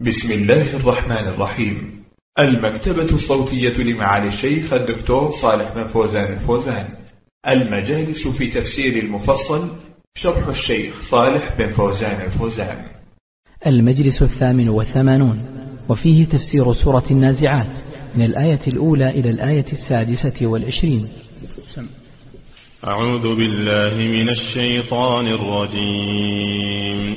بسم الله الرحمن الرحيم. المكتبة الصوتية لمعالي الشيخ الدكتور صالح بن فوزان الفوزان. المجالس في تفسير المفصل شرح الشيخ صالح بن فوزان الفوزان. المجلس الثامن والثمانون وفيه تفسير سورة النازعات من الآية الأولى إلى الآية السادسة والعشرين. أعوذ بالله من الشيطان الرجيم.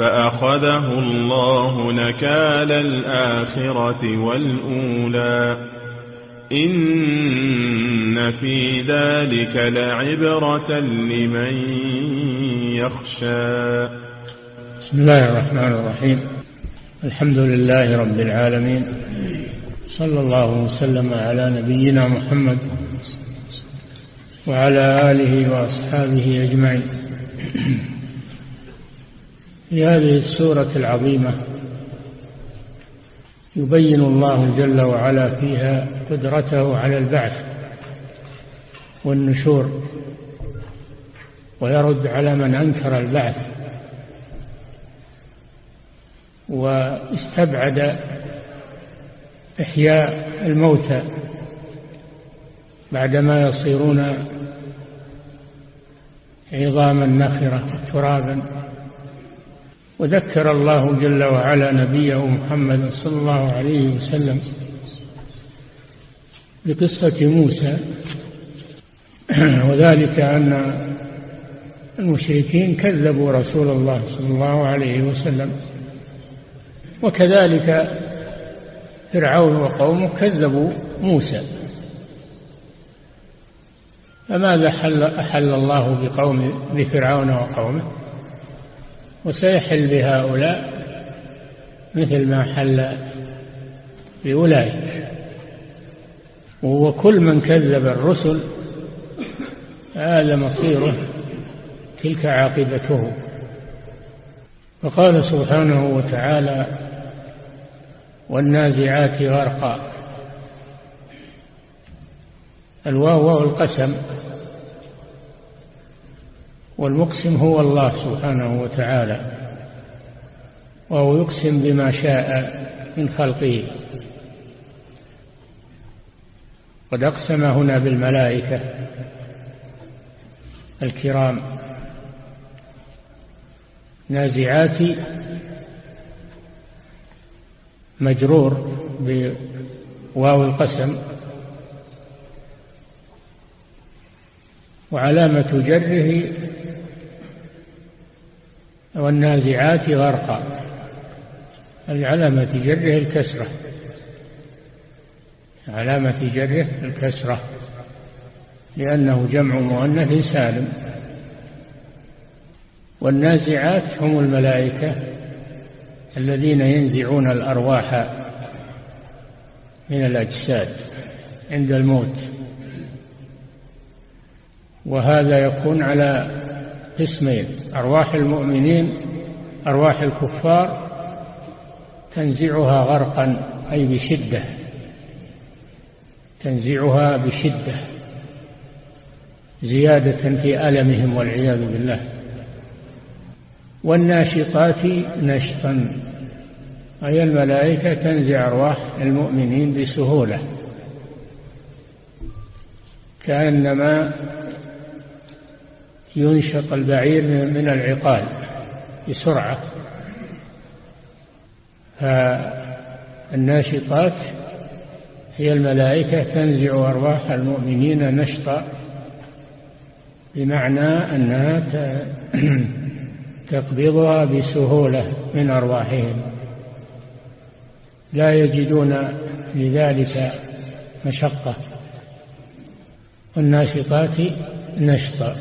فأخذه الله نكال الآخرة والأولى. إن في ذلك لعبرة لمن يخشى. بسم الله الرحمن الرحيم. الحمد لله رب العالمين. صلى الله وسلم على نبينا محمد وعلى آله وأصحابه أجمعين. في هذه السورة العظيمة يبين الله جل وعلا فيها قدرته على البعث والنشور ويرد على من أنكر البعث واستبعد إحياء الموتى بعدما يصيرون عظاما نخرة ترابا وذكر الله جل وعلا نبيه محمد صلى الله عليه وسلم بقصة موسى. وذلك أن المشركين كذبوا رسول الله صلى الله عليه وسلم. وكذلك فرعون وقومه كذبوا موسى. فماذا حل أحل الله بقوم بفرعون وقومه؟ وسيحل بهؤلاء مثل ما حل بأولئك. وكل من كذب الرسل هذا مصيره تلك عاقبته. وقال سبحانه وتعالى والنازعات غرقا. الواو واو القسم. والمقسم هو الله سبحانه وتعالى وهو يقسم بما شاء من خلقه. قد أقسم هنا بالملائكة الكرام نازعات مجرور بواو القسم وعلامة جره والنازعات غرقا علامة جره الكسرة. علامة جره الكسرة لأنه جمع مؤنث سالم. والنازعات هم الملائكة الذين ينزعون الأرواح من الأجساد عند الموت. وهذا يكون على قسمين أرواح المؤمنين أرواح الكفار تنزعها غرقا أي بشدة. تنزعها بشدة. زيادة في ألمهم والعياذ بالله. والناشطات نشطا. أي الملائكة تنزع أرواح المؤمنين بسهولة. كأنما ينشط البعير من العقال بسرعة. فالناشطات هي الملائكة تنزع أرواح المؤمنين نشطا بمعنى أنها تقبضها بسهولة من أرواحهم. لا يجدون لذلك مشقة. والناشطات نشطا.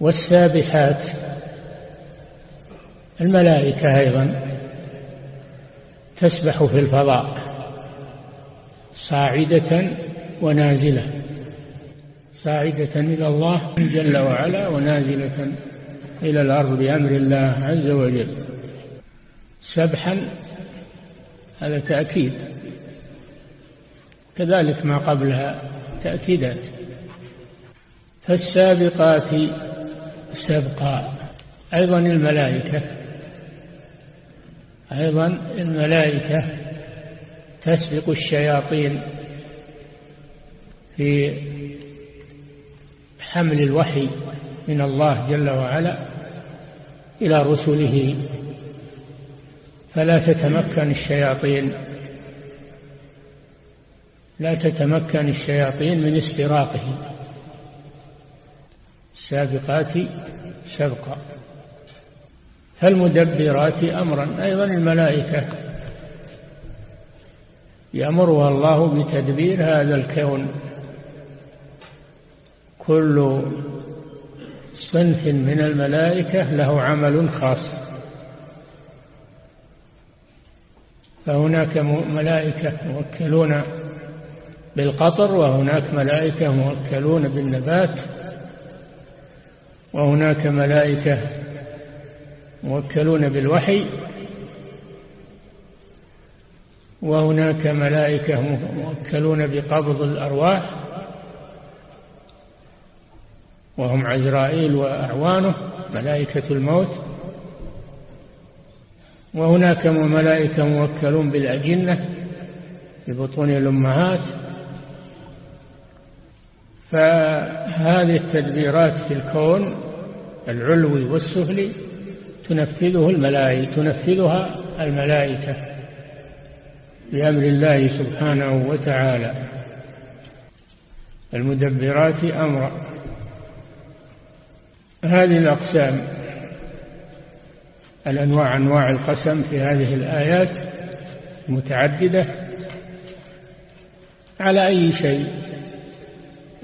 والسابحات. الملائكة أيضا تسبح في الفضاء صاعدة ونازلة صاعدة إلى الله جل وعلا ونازلة إلى الأرض بأمر الله عز وجل. سبحا هذا تأكيد. كذلك ما قبلها تأكيدات. فالسابقات سبقا أيضا الملائكة أيضا الملائكة تسبق الشياطين في حمل الوحي من الله جل وعلا إلى رسله. فلا تتمكن الشياطين لا تتمكن الشياطين من استراقه السابقات سبقا. فالمدبرات أمرا أيضا الملائكة. يأمرها الله بتدبير هذا الكون. كل صنف من الملائكة له عمل خاص. فهناك ملائكة موكلون بالقطر وهناك ملائكة موكلون بالنبات. وهناك ملائكة موكلون بالوحي وهناك ملائكة موكلون بقبض الأرواح وهم عزرائيل وأعوانه ملائكة الموت. وهناك ملائكة موكلون بالأجنة في بطون الأمهات. فهذه التدبيرات في الكون العلوي والسفلي تنفذه الملائكة تنفذها الملائكة بأمر الله سبحانه وتعالى. المدبرات أمرا هذه الأقسام الأنواع أنواع القسم في هذه الآيات متعددة على أي شيء؟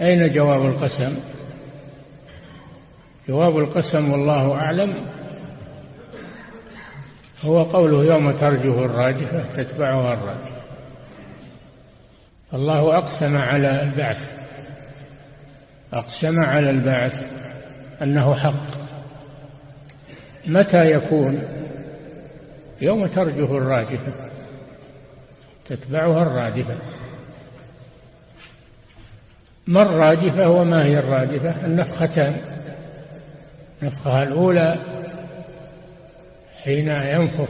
أين جواب القسم؟ جواب القسم والله أعلم. هو قوله يوم ترجه الراجفة تتبعها الراجفة. الله أقسم على البعث. أقسم على البعث أنه حق. متى يكون يوم ترجه الراجفة؟ تتبعها الرادفة. ما الرادفة وما هي الرادفة؟ النفختان. النفخة الأولى حين ينفخ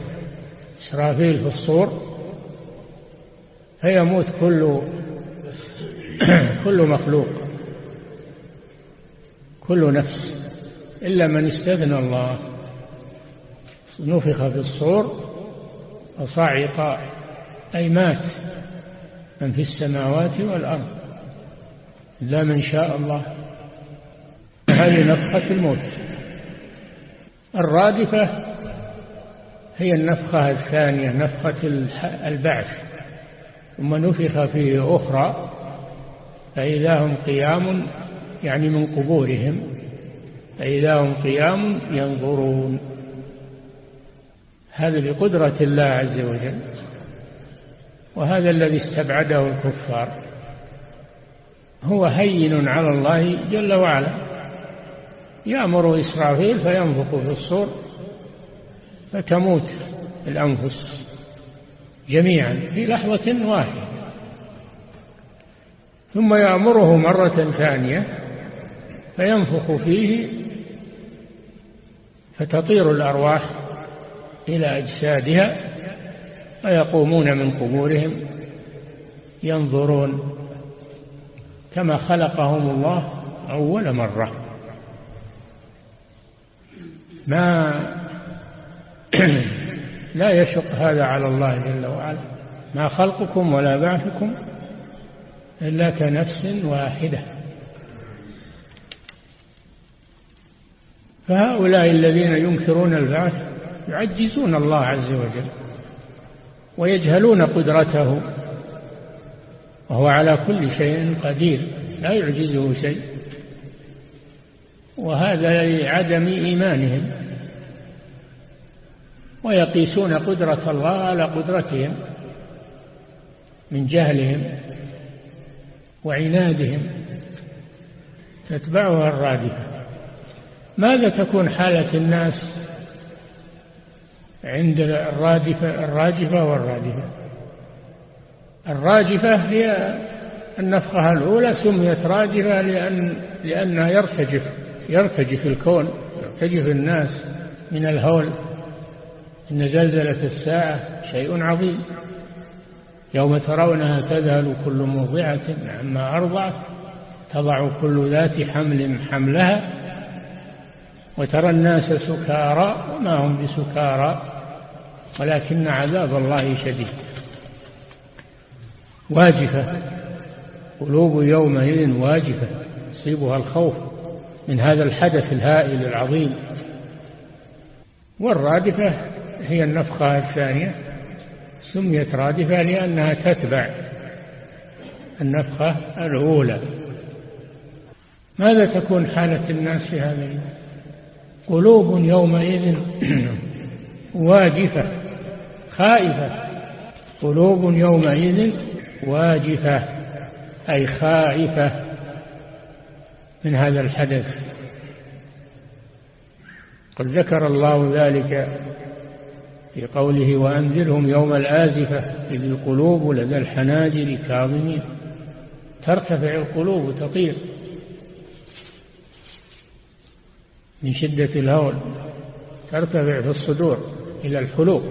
إسرافيل في الصور فيموت كل كل مخلوق كل نفس إلا من استثنى الله. نفخ في الصور فصعق أي مات من في السماوات والأرض. إلا من شاء الله. هذه نفخة الموت. الرادفة هي النفخة الثانية نفخة البعث. ثم نفخ فيه أخرى فإذا هم قيام يعني من قبورهم فإذا هم قيام ينظرون. هذا بقدرة الله عز وجل وهذا الذي استبعده الكفار. هو هين على الله جل وعلا. يأمر إسرافيل فينفخ في الصور فتموت الأنفس جميعا في لحظة واحدة. ثم يأمره مرة ثانية فينفخ فيه فتطير الأرواح إلى أجسادها فيقومون من قبورهم ينظرون كما خلقهم الله أول مرة. ما لا يشق هذا على الله جل وعلا. ما خلقكم ولا بعثكم إلا كنفس واحدة. فهؤلاء الذين ينكرون البعث يعجزون الله عز وجل ويجهلون قدرته وهو على كل شيء قدير لا يعجزه شيء. وهذا لعدم إيمانهم. ويقيسون قدرة الله على قدرتهم من جهلهم وعنادهم تتبعها الرادفة. ماذا تكون حالة الناس عند الرادفة الراجفة والرادفة؟ الراجفة هي النفخة الأولى سميت راجفة لأن لأنها يرتجف. يرتجف الكون يرتجف الناس من الهول. إن زلزلة الساعة شيء عظيم. يوم ترونها تذهل كل مرضعة عما أرضعت تضع كل ذات حمل حملها. وترى الناس سكارى وما هم بسكارى ولكن عذاب الله شديد. واجفة قلوب يومئذ واجفة يصيبها الخوف. من هذا الحدث الهائل العظيم. والرادفة هي النفخة الثانية. سميت رادفة لأنها تتبع النفخة الأولى. ماذا تكون حالة الناس في اليوم؟ قلوب يومئذ واجفة خائفة. قلوب يومئذ واجفة أي خائفة. من هذا الحدث. قد ذكر الله ذلك في قوله وأنذرهم يوم الآزفة إذ القلوب لدى الحناجر كاظمين. ترتفع القلوب وتطير. من شدة الهول ترتفع في الصدور إلى الحلوق.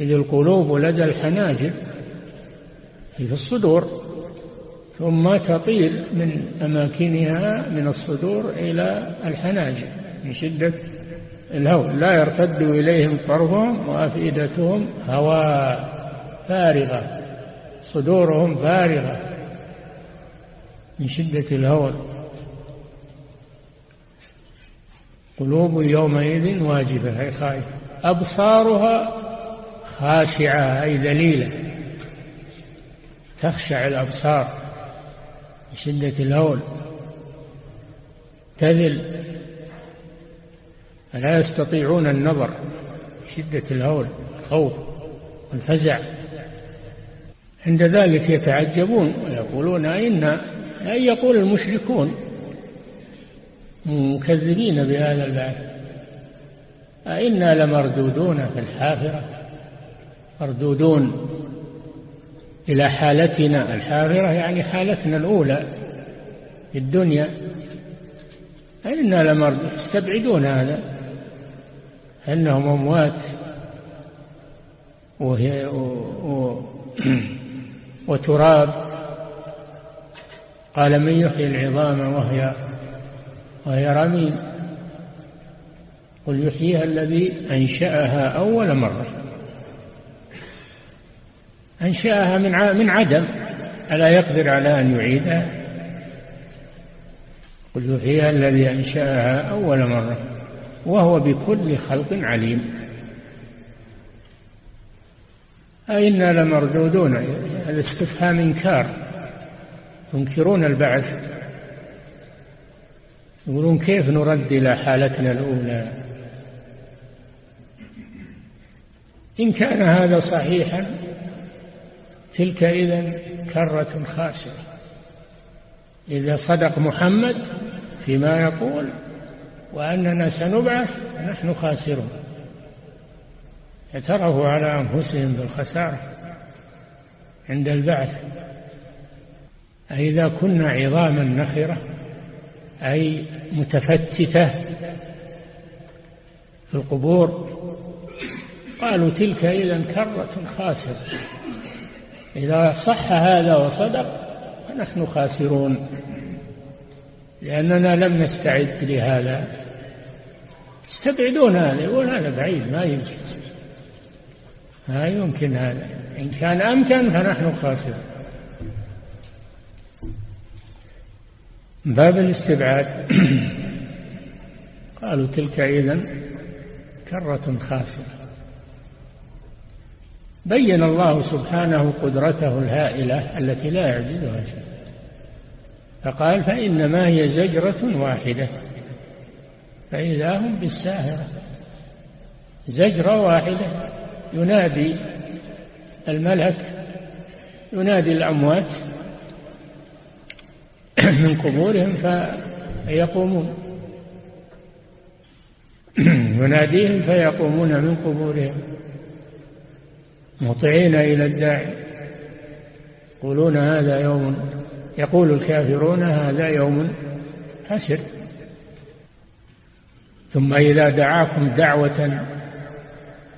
إذ القلوب لدى الحناجر في الصدور ثم تطير من أماكنها من الصدور إلى الحناجر من شدة الهول لا يرتد إليهم طرفهم وأفئدتهم هواء فارغة صدورهم فارغة من شدة الهول قلوب يومئذ واجبة أي خائفة. أبصارها خاشعة أي ذليلة. تخشع الأبصار. شدة الهول. تذل. فلا يستطيعون النظر. شدة الهول. الخوف والفزع عند ذلك يتعجبون ويقولون أين أي يقول المشركون مكذبين بهذا البعث. أئنا لمردودون في الحافرة. مردودون. إلى حالتنا الحافرة يعني حالتنا الأولى في الدنيا. أئنا لمردودون يستبعدون هذا. أنهم أموات. وهي و وتراب. قال من يحيي العظام وهي وهي رميم. قل يحييها الذي أنشأها أول مرة. أنشأها من من عدم. ألا يقدر على أن يعيدها؟ قل يحييها الذي أنشأها أول مرة وهو بكل خلق عليم. أئنا لمردودون الاستفهام إنكار. ينكرون البعث. يقولون كيف نرد إلى حالتنا الأولى؟ إن كان هذا صحيحا تلك إذن كرة خاسرة. إذا صدق محمد فيما يقول وأننا سنبعث نحن خاسرون. اعترفوا على أنفسهم بالخسارة عند البعث. أئذا كنا عظاما نخرة أي متفتتة في القبور قالوا تلك إذا كرة خاسرة. إذا صح هذا وصدق فنحن خاسرون لأننا لم نستعد لهذا. يستبعدون هذا يقول هذا بعيد ما يمكن. ما يمكن هذا. إن كان أمكن فنحن خاسرون. باب الاستبعاد. قالوا تلك إذن كرة خاسرة. بين الله سبحانه قدرته الهائلة التي لا يعجزها شيء. فقال فإنما هي زجرة واحدة. فإذا هم بالساهرة. زجرة واحدة. ينادي الملك ينادي الأموات من قبورهم فيقومون. يناديهم فيقومون من قبورهم. مطعين إلى الداعي. يقولون هذا يوم يقول الكافرون هذا يوم حسر. ثم إذا دعاكم دعوة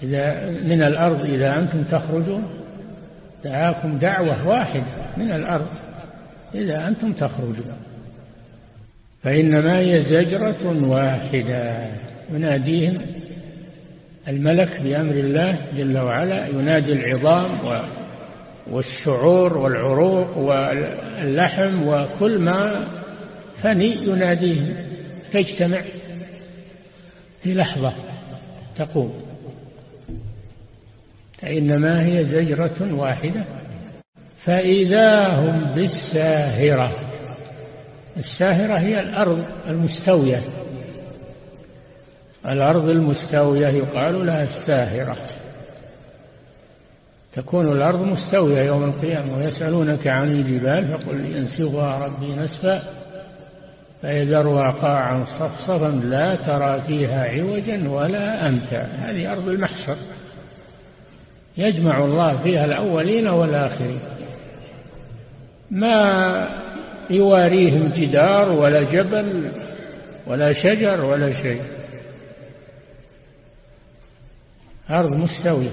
إذا من الأرض إذا أنتم تخرجون دعاكم دعوة واحدة من الأرض إذا أنتم تخرجون. فإنما هي زجرة واحدة يناديهم الملك بأمر الله جل وعلا ينادي العظام والشعور والعروق واللحم وكل ما فني يناديهم تجتمع في لحظة تقوم. فإنما هي زجرة واحدة. فإذا هم بالساهرة. الساهرة هي الأرض المستوية. الأرض المستوية يقال لها الساهرة. تكون الأرض مستوية يوم القيامة ويسألونك عن الجبال فقل ينسفها ربي نسفا فيذرها قاعا صفصفا لا ترى فيها عوجا ولا أمتا. هذه أرض المحشر. يجمع الله فيها الأولين والآخرين. ما يواريهم جدار ولا جبل ولا شجر ولا شيء. أرض مستوية.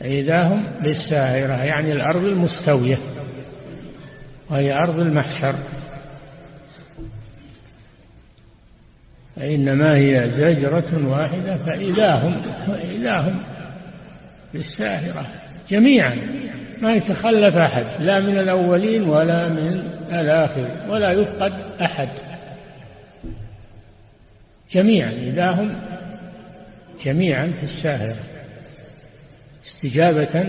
إذا هم للساهرة يعني الأرض المستوية. وهي أرض المحشر. فإنما هي زجرة واحدة فإذا هم فإذا هم للساهرة. جميعا. ما يتخلف أحد لا من الأولين ولا من الآخرين ولا يفقد أحد. جميعا. إذا هم جميعا في الساهرة استجابة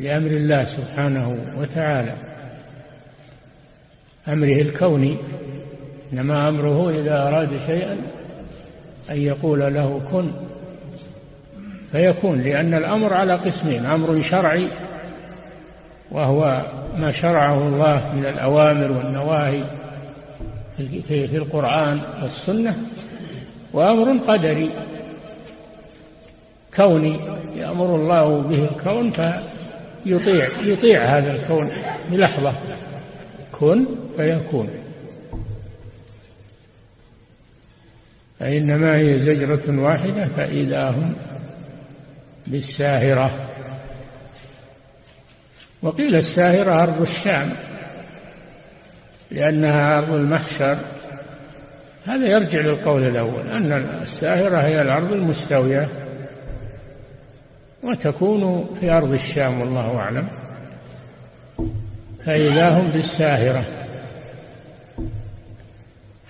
لأمر الله سبحانه وتعالى. أمره الكوني إنما أمره إذا أراد شيئا أن يقول له كن فيكون لأن الأمر على قسمين أمر شرعي وهو ما شرعه الله من الأوامر والنواهي في القرآن والسنة وأمر قدري. كوني يأمر الله به الكون فيطيع يطيع هذا الكون بلحظة. كن فيكون. فإنما هي زجرة واحدة فإذا هم بالساهرة. وقيل الساهرة أرض الشام لأنها أرض المحشر. هذا يرجع للقول الأول أن الساهرة هي الأرض المستوية. وتكون في أرض الشام والله أعلم. فإذا هم بالساهرة.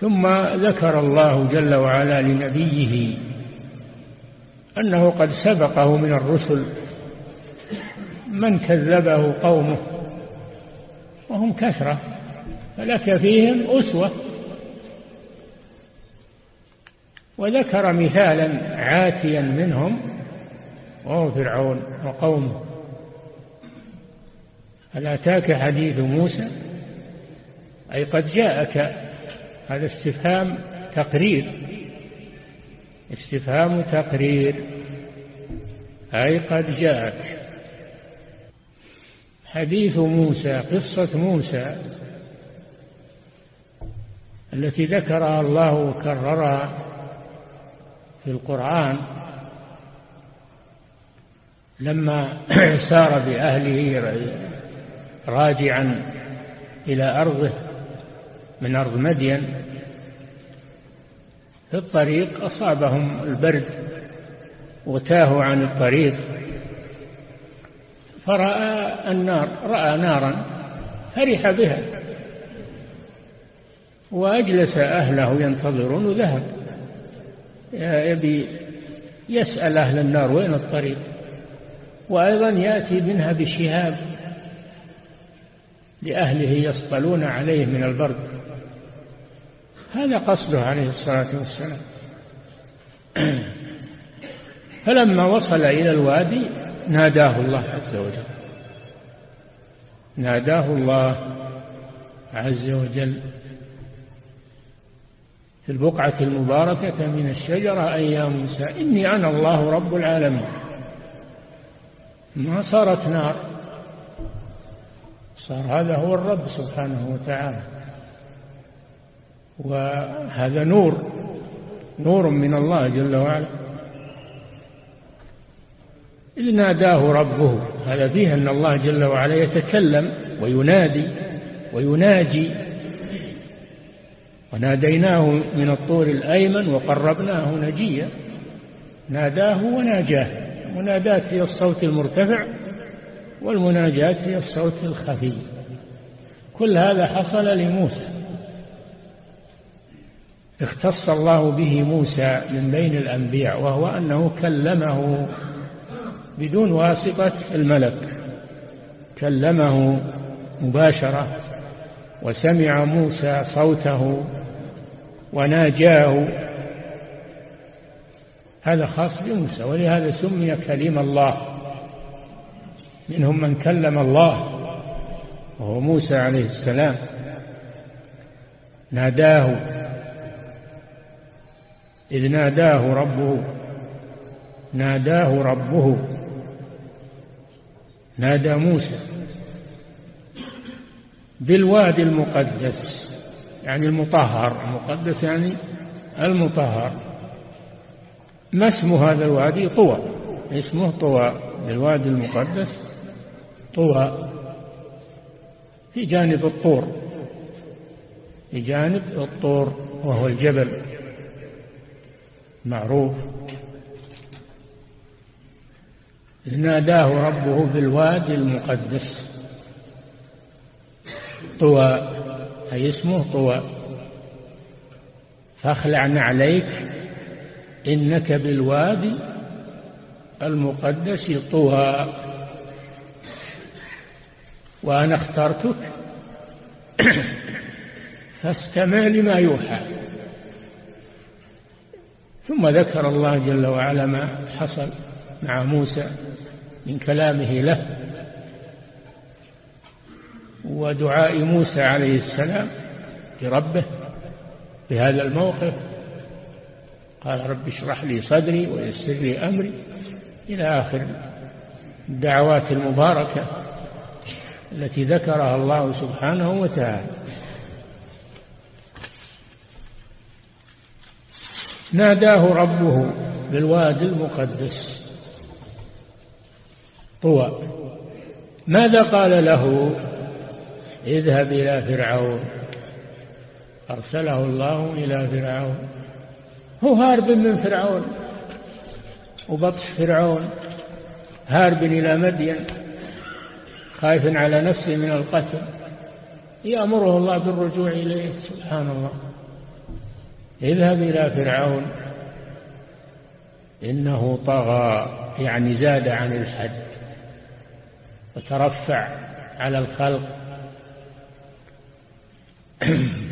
ثم ذكر الله جل وعلا لنبيه أنه قد سبقه من الرسل من كذبه قومه وهم كثرة فلك فيهم أسوة. وذكر مثالا عاتيا منهم وهو فرعون وقومه. هل أتاك حديث موسى؟ أي قد جاءك هذا استفهام تقرير. استفهام تقرير. أي قد جاءك. حديث موسى قصة موسى التي ذكرها الله وكررها في القرآن لما سار بأهله راجعا إلى أرضه من أرض مدين في الطريق أصابهم البرد وتاهوا عن الطريق فرأى النار رأى نارا فرح بها وأجلس أهله ينتظرون وذهب. يبي يسأل أهل النار وين الطريق؟ وأيضا يأتي منها بشهاب لأهله يصطلون عليه من البرد. هذا قصده عليه الصلاة والسلام. فلما وصل إلى الوادي ناداه الله عز وجل. ناداه الله عز وجل. في البقعة المباركة من الشجرة أي يا موسى إني أنا الله رب العالمين. ما صارت نار. صار هذا هو الرب سبحانه وتعالى. وهذا نور نور من الله جل وعلا. إذ ناداه ربه هذا فيه أن الله جل وعلا يتكلم وينادي ويناجي. وناديناه من الطور الأيمن وقربناه نجيا. ناداه وناجاه. منادات هي الصوت المرتفع والمناجات هي الصوت الخفي. كل هذا حصل لموسى. اختص الله به موسى من بين الأنبياء وهو أنه كلمه بدون واسطة الملك. كلمه مباشرة وسمع موسى صوته وناجاه هذا خاص بموسى ولهذا سمي كليم الله. منهم من كلم الله وهو موسى عليه السلام. ناداه إذ ناداه ربه ناداه ربه. نادى موسى بالوادي المقدس يعني المطهر. المقدس يعني المطهر. ما اسم هذا الوادي؟ طوى. اسمه طوى. بالوادي المقدس طوى. في جانب الطور. في جانب الطور وهو الجبل. معروف. ناداه ربه بالوادي المقدس. طوى. أي اسمه طوى. فاخلع نعليك إنك بالوادي المقدس طوى. وأنا اخترتك فاستمع لما يوحى. ثم ذكر الله جل وعلا ما حصل مع موسى من كلامه له. ودعاء موسى عليه السلام لربه في هذا الموقف. قال رب اشرح لي صدري ويسر لي أمري. إلى آخر الدعوات المباركة التي ذكرها الله سبحانه وتعالى. ناداه ربه بالوادي المقدس. طوى. ماذا قال له؟ اذهب إلى فرعون. أرسله الله إلى فرعون. هو هارب من فرعون. وبطش فرعون هارب إلى مدين خايف على نفسه من القتل. يأمره الله بالرجوع إليه سبحان الله اذهب إلى فرعون. إنه طغى يعني زاد عن الحد. وترفع على الخلق.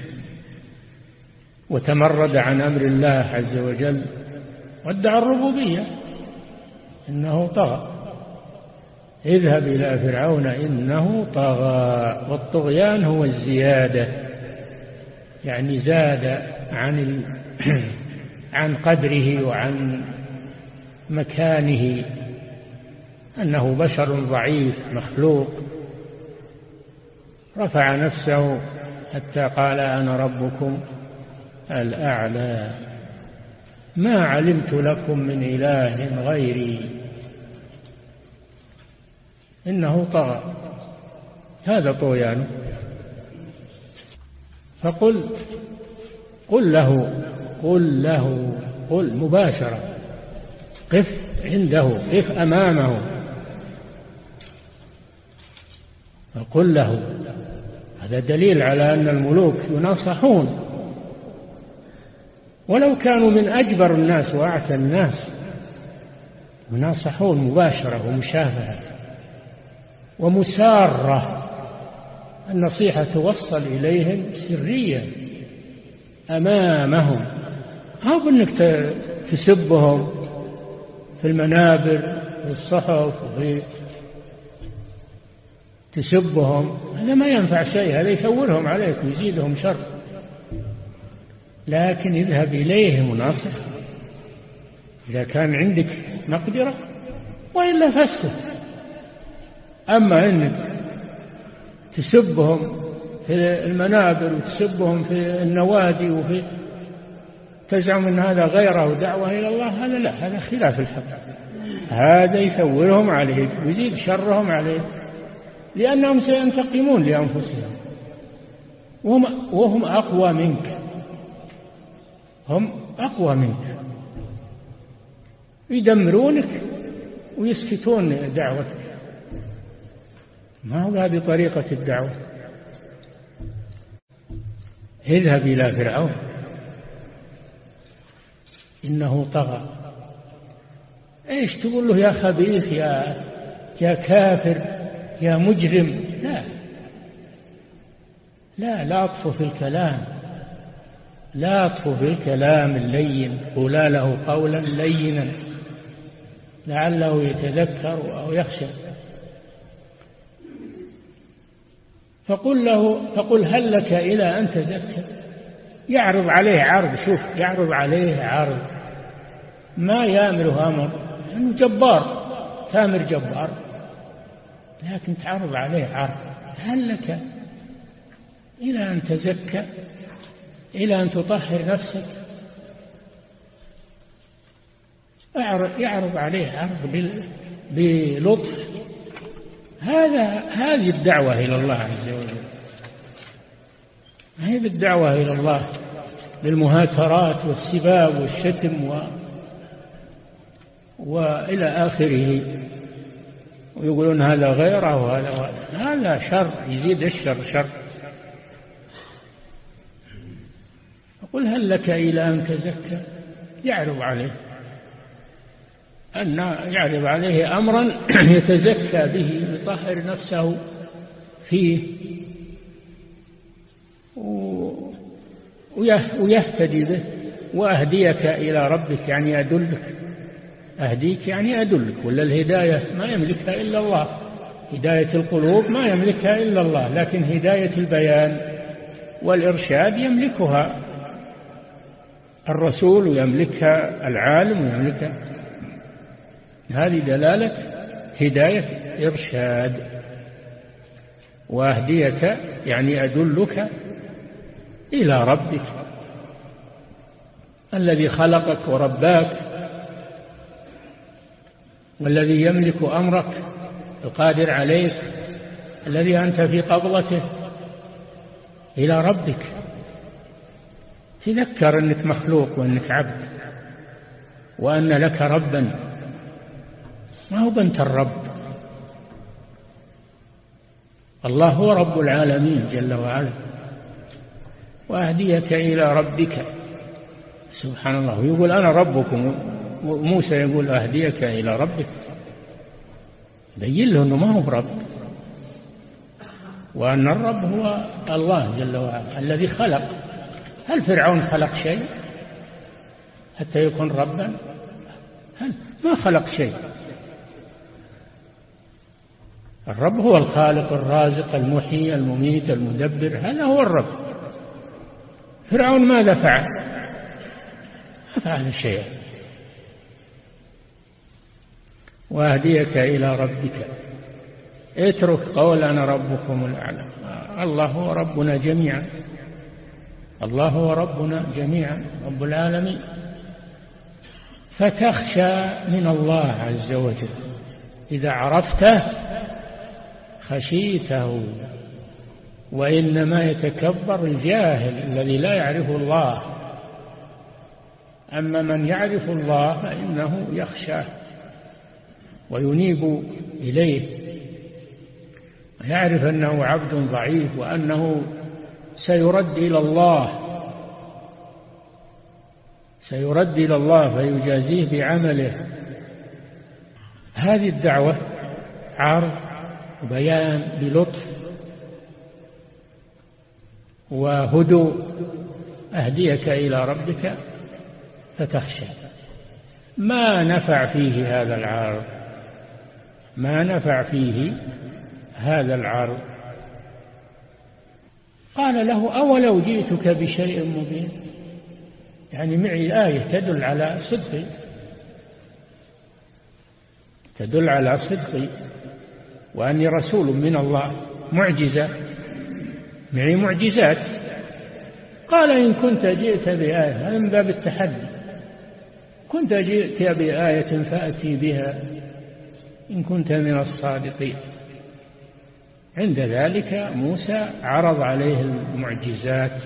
وتمرد عن أمر الله عز وجل وادعى الربوبية إنه طغى. اذهب إلى فرعون إنه طغى والطغيان هو الزيادة. يعني زاد عن عن قدره وعن مكانه. أنه بشر ضعيف مخلوق. رفع نفسه حتى قال أنا ربكم. الأعلى. ما علمت لكم من إله غيري؟ إنه طغى. هذا طغيانه فقل قل له قل له قل مباشرة. قف عنده قف أمامه. فقل له. هذا دليل على أن الملوك يناصحون. ولو كانوا من أجبر الناس وأعتى الناس يناصحون مباشرة ومشافهة ومسارة النصيحة توصل إليهم سريا أمامهم. ها بأنك تسبهم في المنابر في الصحف وفي تسبهم؟ هذا ما ينفع شيء هذا يثورهم عليك ويزيدهم شر. لكن اذهب إليهم وناصح إذا كان عندك مقدرة وإلا فاسكت. أما أنك تسبهم في المنابر وتسبهم في النوادي وفي تزعم أن هذا غيره دعوة إلى الله هذا لا هذا خلاف الحق هذا يثورهم عليك ويزيد شرهم عليك لأنهم سينتقمون لأنفسهم. وهم, وهم أقوى منك. هم أقوى منك. يدمرونك ويسكتون دعوتك. ما هو هذه طريقة الدعوة؟ اذهب إلى فرعون. إنه طغى. إيش تقول له يا خبيث يا يا كافر يا مجرم؟ لا. لا لا في الكلام. لا في الكلام اللين قولا له قولا لينا لعله يتذكر أو يخشى. فقل له فقل هل لك إلى أن تذكر؟ يعرض عليه عرض شوف يعرض عليه عرض. ما يامره أمر لأنه جبار تامر جبار. لكن تعرض عليه عرض. هل لك إلى أن تزكى إلى أن تطهر نفسك. يعرض عليه عرض بلطف. هذا هذه الدعوة إلى الله عز وجل. هذه الدعوة إلى الله بالمهاترات والسباب والشتم و وإلى آخره. ويقولون هذا غيره وهذا هذا شر يزيد الشر شر. قل هل لك إلى أن تزكى؟ يعرض عليه. أن يعرض عليه أمرا يتزكى به يطهر نفسه فيه ويهتدي به. وأهديك إلى ربك يعني أدلك أهديك يعني أدلك ولا الهداية؟ ما يملكها إلا الله. هداية القلوب ما يملكها إلا الله لكن هداية البيان والإرشاد يملكها. الرسول ويملكها العالم ويملكها. هذه دلالة هداية إرشاد. وأهديك يعني أدلك إلى ربك. الذي خلقك ورباك. والذي يملك أمرك القادر عليك. الذي أنت في قبضته. إلى ربك. تذكر أنك مخلوق وأنك عبد وأن لك ربا. ما هو بنت الرب؟ الله هو رب العالمين جل وعلا. وأهديك إلى ربك. سبحان الله. يقول أنا ربكم. موسى يقول أهديك إلى ربك. بين له أنه ما هو رب. وأن الرب هو الله جل وعلا الذي خلق. هل فرعون خلق شيء حتى يكون ربا؟ هل ما خلق شيء؟ الرب هو الخالق الرازق المحيي المميت المدبر هذا هو الرب. فرعون ماذا فعل؟ ما فعل شيئا. وأهديك إلى ربك. اترك قول أنا ربكم الأعلى. الله هو ربنا جميعا. الله هو ربنا جميعا رب العالمين. فتخشى من الله عز وجل. إذا عرفته خشيته. وإنما يتكبر الجاهل الذي لا يعرف الله. أما من يعرف الله فإنه يخشاه وينيب إليه. يعرف أنه عبد ضعيف وأنه سيرد إلى الله. سيرد إلى الله فيجازيه بعمله. هذه الدعوة عرض وبيان بلطف وهدوء. أهديك إلى ربك فتخشى. ما نفع فيه هذا العرض؟ ما نفع فيه هذا العرض؟ قال له أولو جئتك بشيء مبين؟ يعني معي آية تدل على صدقي تدل على صدقي وأني رسول من الله. معجزة. معي معجزات. قال إن كنت جئت بآية هذا من باب التحدي. كنت جئت بآية فأتي بها. إن كنت من الصادقين. عند ذلك موسى عرض عليه المعجزات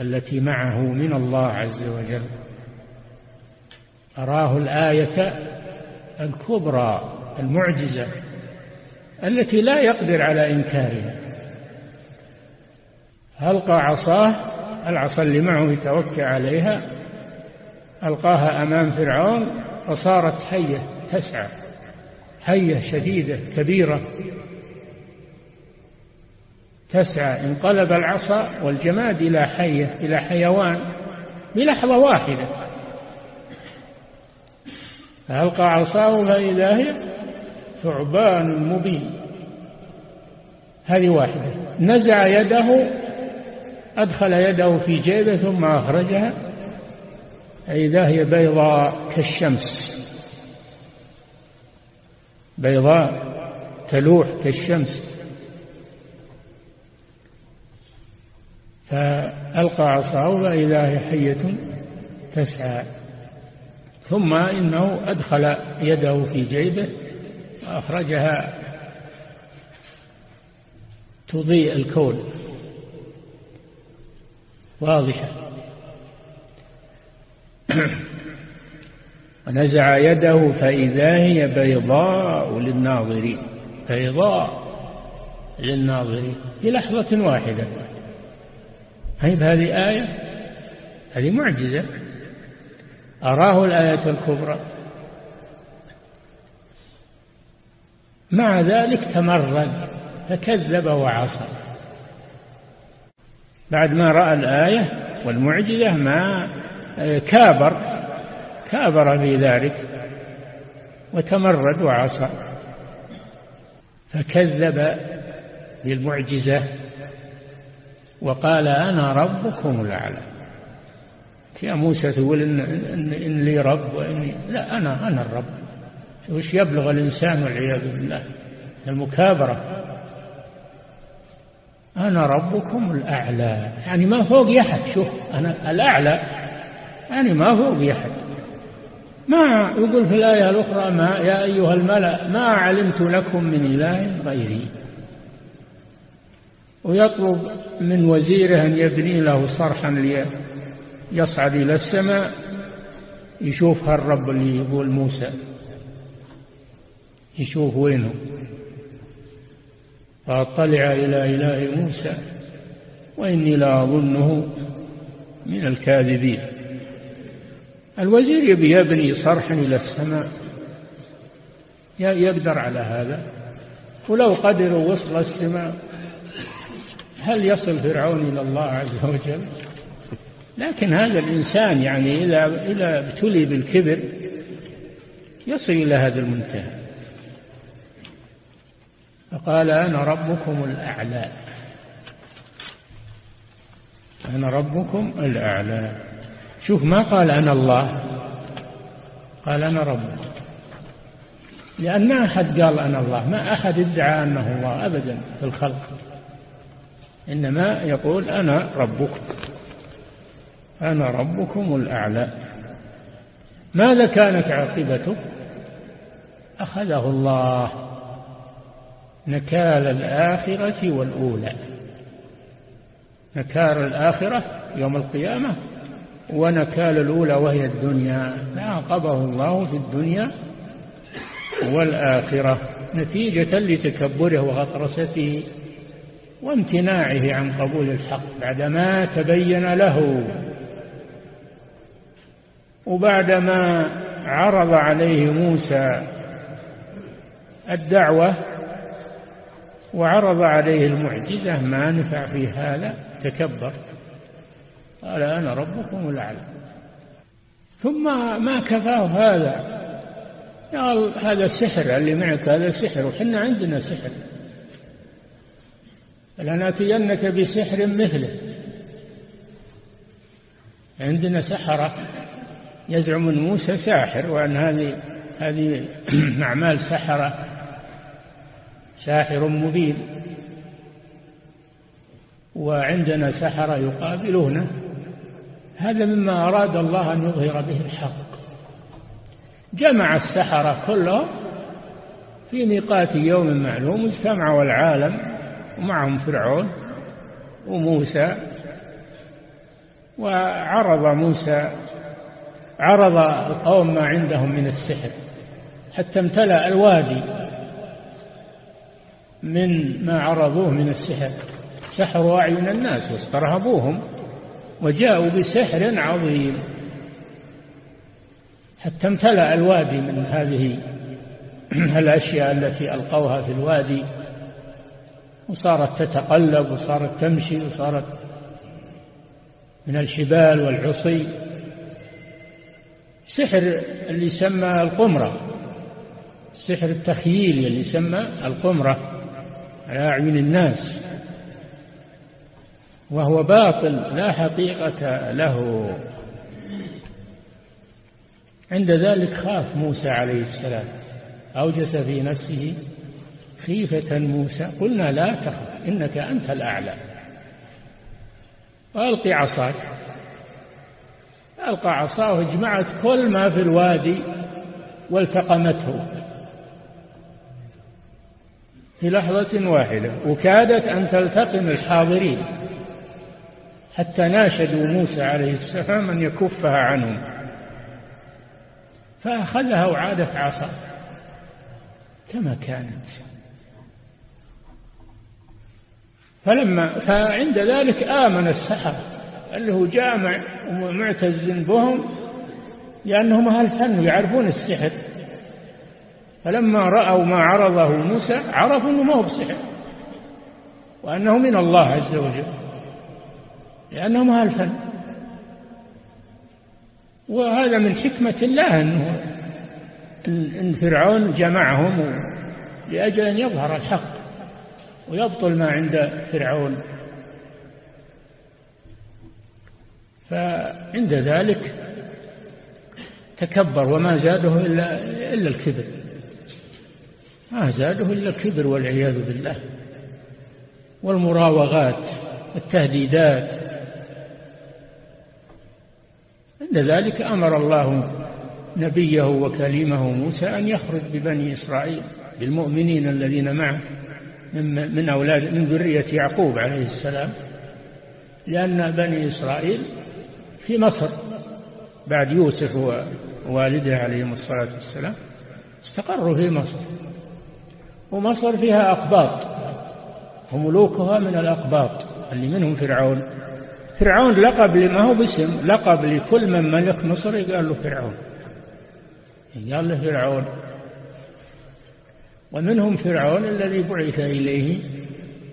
التي معه من الله عز وجل. أراه الآية الكبرى المعجزة التي لا يقدر على إنكارها. ألقى عصاه العصا اللي معه يتوكى عليها ألقاها أمام فرعون فصارت حية تسعى حية شديدة كبيرة. تسعى انقلب العصا والجماد إلى حية إلى حيوان بلحظة واحدة. فألقى عصاه فإذا هي ثعبان مبين. هذه واحدة. نزع يده أدخل يده في جيبه ثم أخرجها. فإذا هي بيضاء كالشمس. بيضاء تلوح كالشمس. فألقى عصاه فإذا هي حية تسعى. ثم إنه أدخل يده في جيبه وأخرجها تضيء الكون. واضحة. ونزع يده فإذا هي بيضاء للناظرين. بيضاء للناظرين. في لحظة واحدة. طيب هذه آية؟ هذه معجزة. أراه الآية الكبرى. مع ذلك تمرد فكذب وعصى. بعد ما رأى الآية والمعجزة ما كابر كابر في ذلك وتمرد وعصى. فكذب بالمعجزة. وقال أنا ربكم الأعلى. يا موسى تقول إن, إن, إن لي رب وإني لا أنا أنا الرب. وش يبلغ الإنسان والعياذ بالله؟ المكابرة. أنا ربكم الأعلى. يعني ما فوق أحد شوف أنا الأعلى. يعني ما فوق أحد ما يقول في الآية الأخرى ما يا أيها الملأ ما علمت لكم من إله غيري. ويطلب من وزيره أن يبني له صرحا ليصعد إلى السماء يشوف هالرب اللي يقول موسى. يشوف وينه؟ فاطلع إلى إله موسى وإني لا أظنه من الكاذبين. الوزير يبي يبني صرحا إلى السماء. يقدر على هذا. ولو قدروا وصل السماء هل يصل فرعون إلى الله عز وجل؟ لكن هذا الإنسان يعني إذا إذا ابتلي بالكبر يصل إلى هذا المنتهى. فقال أنا ربكم الأعلى. أنا ربكم الأعلى. شوف ما قال أنا الله. قال أنا ربكم لأن ما أحد قال أنا الله. ما أحد ادعى أنه الله أبدا في الخلق. إنما يقول أنا ربكم. أنا ربكم الأعلى. ماذا كانت عاقبته؟ أخذه الله. نكال الآخرة والأولى. نكال الآخرة يوم القيامة ونكال الأولى وهي الدنيا. فعاقبه الله في الدنيا والآخرة نتيجة لتكبره وغطرسته. وامتناعه عن قبول الحق بعدما تبين له. وبعدما عرض عليه موسى الدعوة وعرض عليه المعجزة ما نفع في هذا تكبر. قال أنا ربكم الأعلى. ثم ما كفاه هذا. قال هذا سحر اللي معك هذا سحر وحنا عندنا سحر. لنأتينك بسحر مثله. عندنا سحرة يزعم أن موسى ساحر وأن هذه هذه أعمال سحرة ساحر مبين. وعندنا سحرة يقابلونه هذا مما أراد الله أن يظهر به الحق. جمع السحرة كلهم في ميقات يوم معلوم اجتمعوا العالم ومعهم فرعون وموسى وعرض موسى عرض القوم ما عندهم من السحر حتى امتلأ الوادي من ما عرضوه من السحر. سحروا أعين الناس واسترهبوهم وجاءوا بسحر عظيم. حتى امتلأ الوادي من هذه الأشياء التي ألقوها في الوادي. وصارت تتقلب وصارت تمشي وصارت من الحبال والعصي. سحر اللي يسمى القمرة سحر التخييل اللي يسمى القمرة على أعين الناس. وهو باطل لا حقيقة له. عند ذلك خاف موسى عليه السلام أوجس في نفسه خيفة موسى. قلنا لا تخف إنك أنت الأعلى. وألقي عصاك. ألقى عصاه اجمعت كل ما في الوادي والتقمته. في لحظة واحدة وكادت أن تلتقم الحاضرين حتى ناشدوا موسى عليه السلام أن يكفها عنهم. فأخذها وعادت عصا كما كانت. فلما فعند ذلك آمن السحر اللي هو جامع ومعتز بهم لأنهم أهل فن يعرفون السحر. فلما رأوا ما عرضه موسى عرفوا أنه ما هو بسحر وأنه من الله عز وجل لأنهم أهل فن. وهذا من حكمة الله أنه إن فرعون جمعهم لأجل أن يظهر الحق. ويبطل ما عند فرعون. فعند ذلك تكبر وما زاده إلا, إلا الكبر. ما زاده إلا الكبر والعياذ بالله. والمراوغات التهديدات. عند ذلك أمر الله نبيه وكليمه موسى أن يخرج ببني إسرائيل بالمؤمنين الذين معه. من أولاد من ذرية يعقوب عليه السلام لأن بني إسرائيل في مصر بعد يوسف ووالده عليهم الصلاة والسلام استقروا في مصر. ومصر فيها أقباط وملوكها من الأقباط اللي منهم فرعون. فرعون لقب ما هو باسم لقب لكل من ملك مصر قال له فرعون. قال له فرعون ومنهم فرعون الذي بعث إليه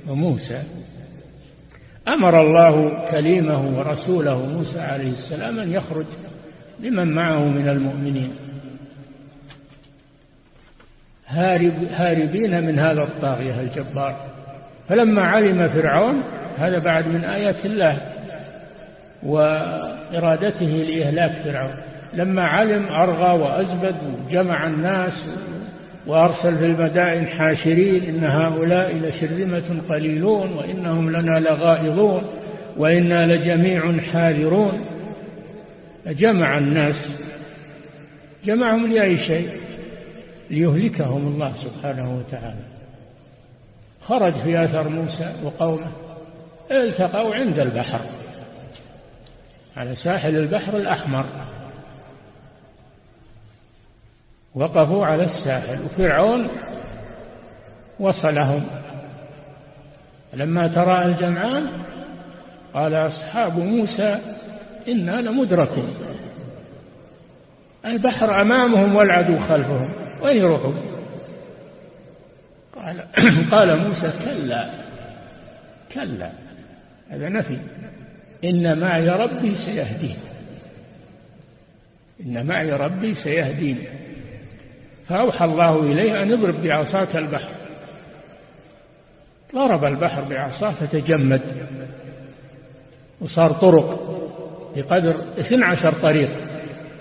وموسى. أمر الله كليمه ورسوله موسى عليه السلام أن يخرج لمن معه من المؤمنين. هارب هاربين من هذا الطاغية الجبار. فلما علم فرعون هذا بعد من آيات الله وإرادته لإهلاك فرعون. لما علم أرغى وأزبد وجمع الناس وأرسل في المدائن حاشرين إن هؤلاء لشرذمة قليلون وإنهم لنا لغائظون وإنا لجميع حاذرون. جمع الناس جمعهم لأي شيء؟ ليهلكهم الله سبحانه وتعالى. خرج في أثر موسى وقومه التقوا عند البحر على ساحل البحر الأحمر. وقفوا على الساحل وفرعون وصلهم. لما ترى الجمعان قال أصحاب موسى إنا لمدركون البحر أمامهم والعدو خلفهم وين يروحوا قال, قال موسى كلا كلا هذا نفي. إن معي ربي سيهدين. إن معي ربي سيهدين. فأوحى الله إليه أن يضرب بعصاك البحر. ضرب البحر بعصاه فتجمد. وصار طرق بقدر 12 طريق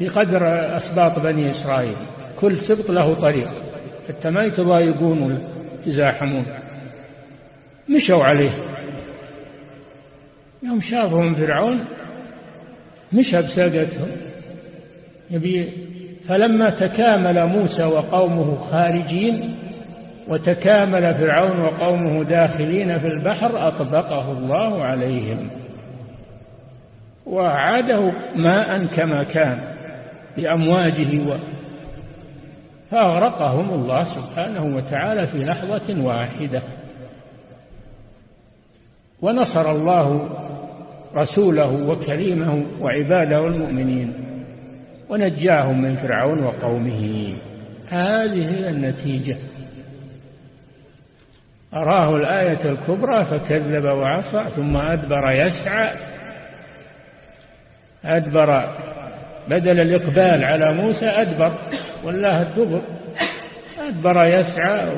بقدر أسباط بني إسرائيل. كل سبط له طريق. حتى ما يتضايقون ويتزاحمون مشوا عليه. يوم شافهم فرعون مشى بساقتهم. يبي فلما تكامل موسى وقومه خارجين وتكامل فرعون وقومه داخلين في البحر أطبقه الله عليهم. وأعاده ماء كما كان بأمواجه و. فأغرقهم الله سبحانه وتعالى في لحظة واحدة. ونصر الله رسوله وكريمه وعباده المؤمنين. ونجاهم من فرعون وقومه. هذه النتيجة. أراه الآية الكبرى فكذب وعصى ثم أدبر يسعى. أدبر بدل الإقبال على موسى أدبر والله الدبر. أدبر يسعى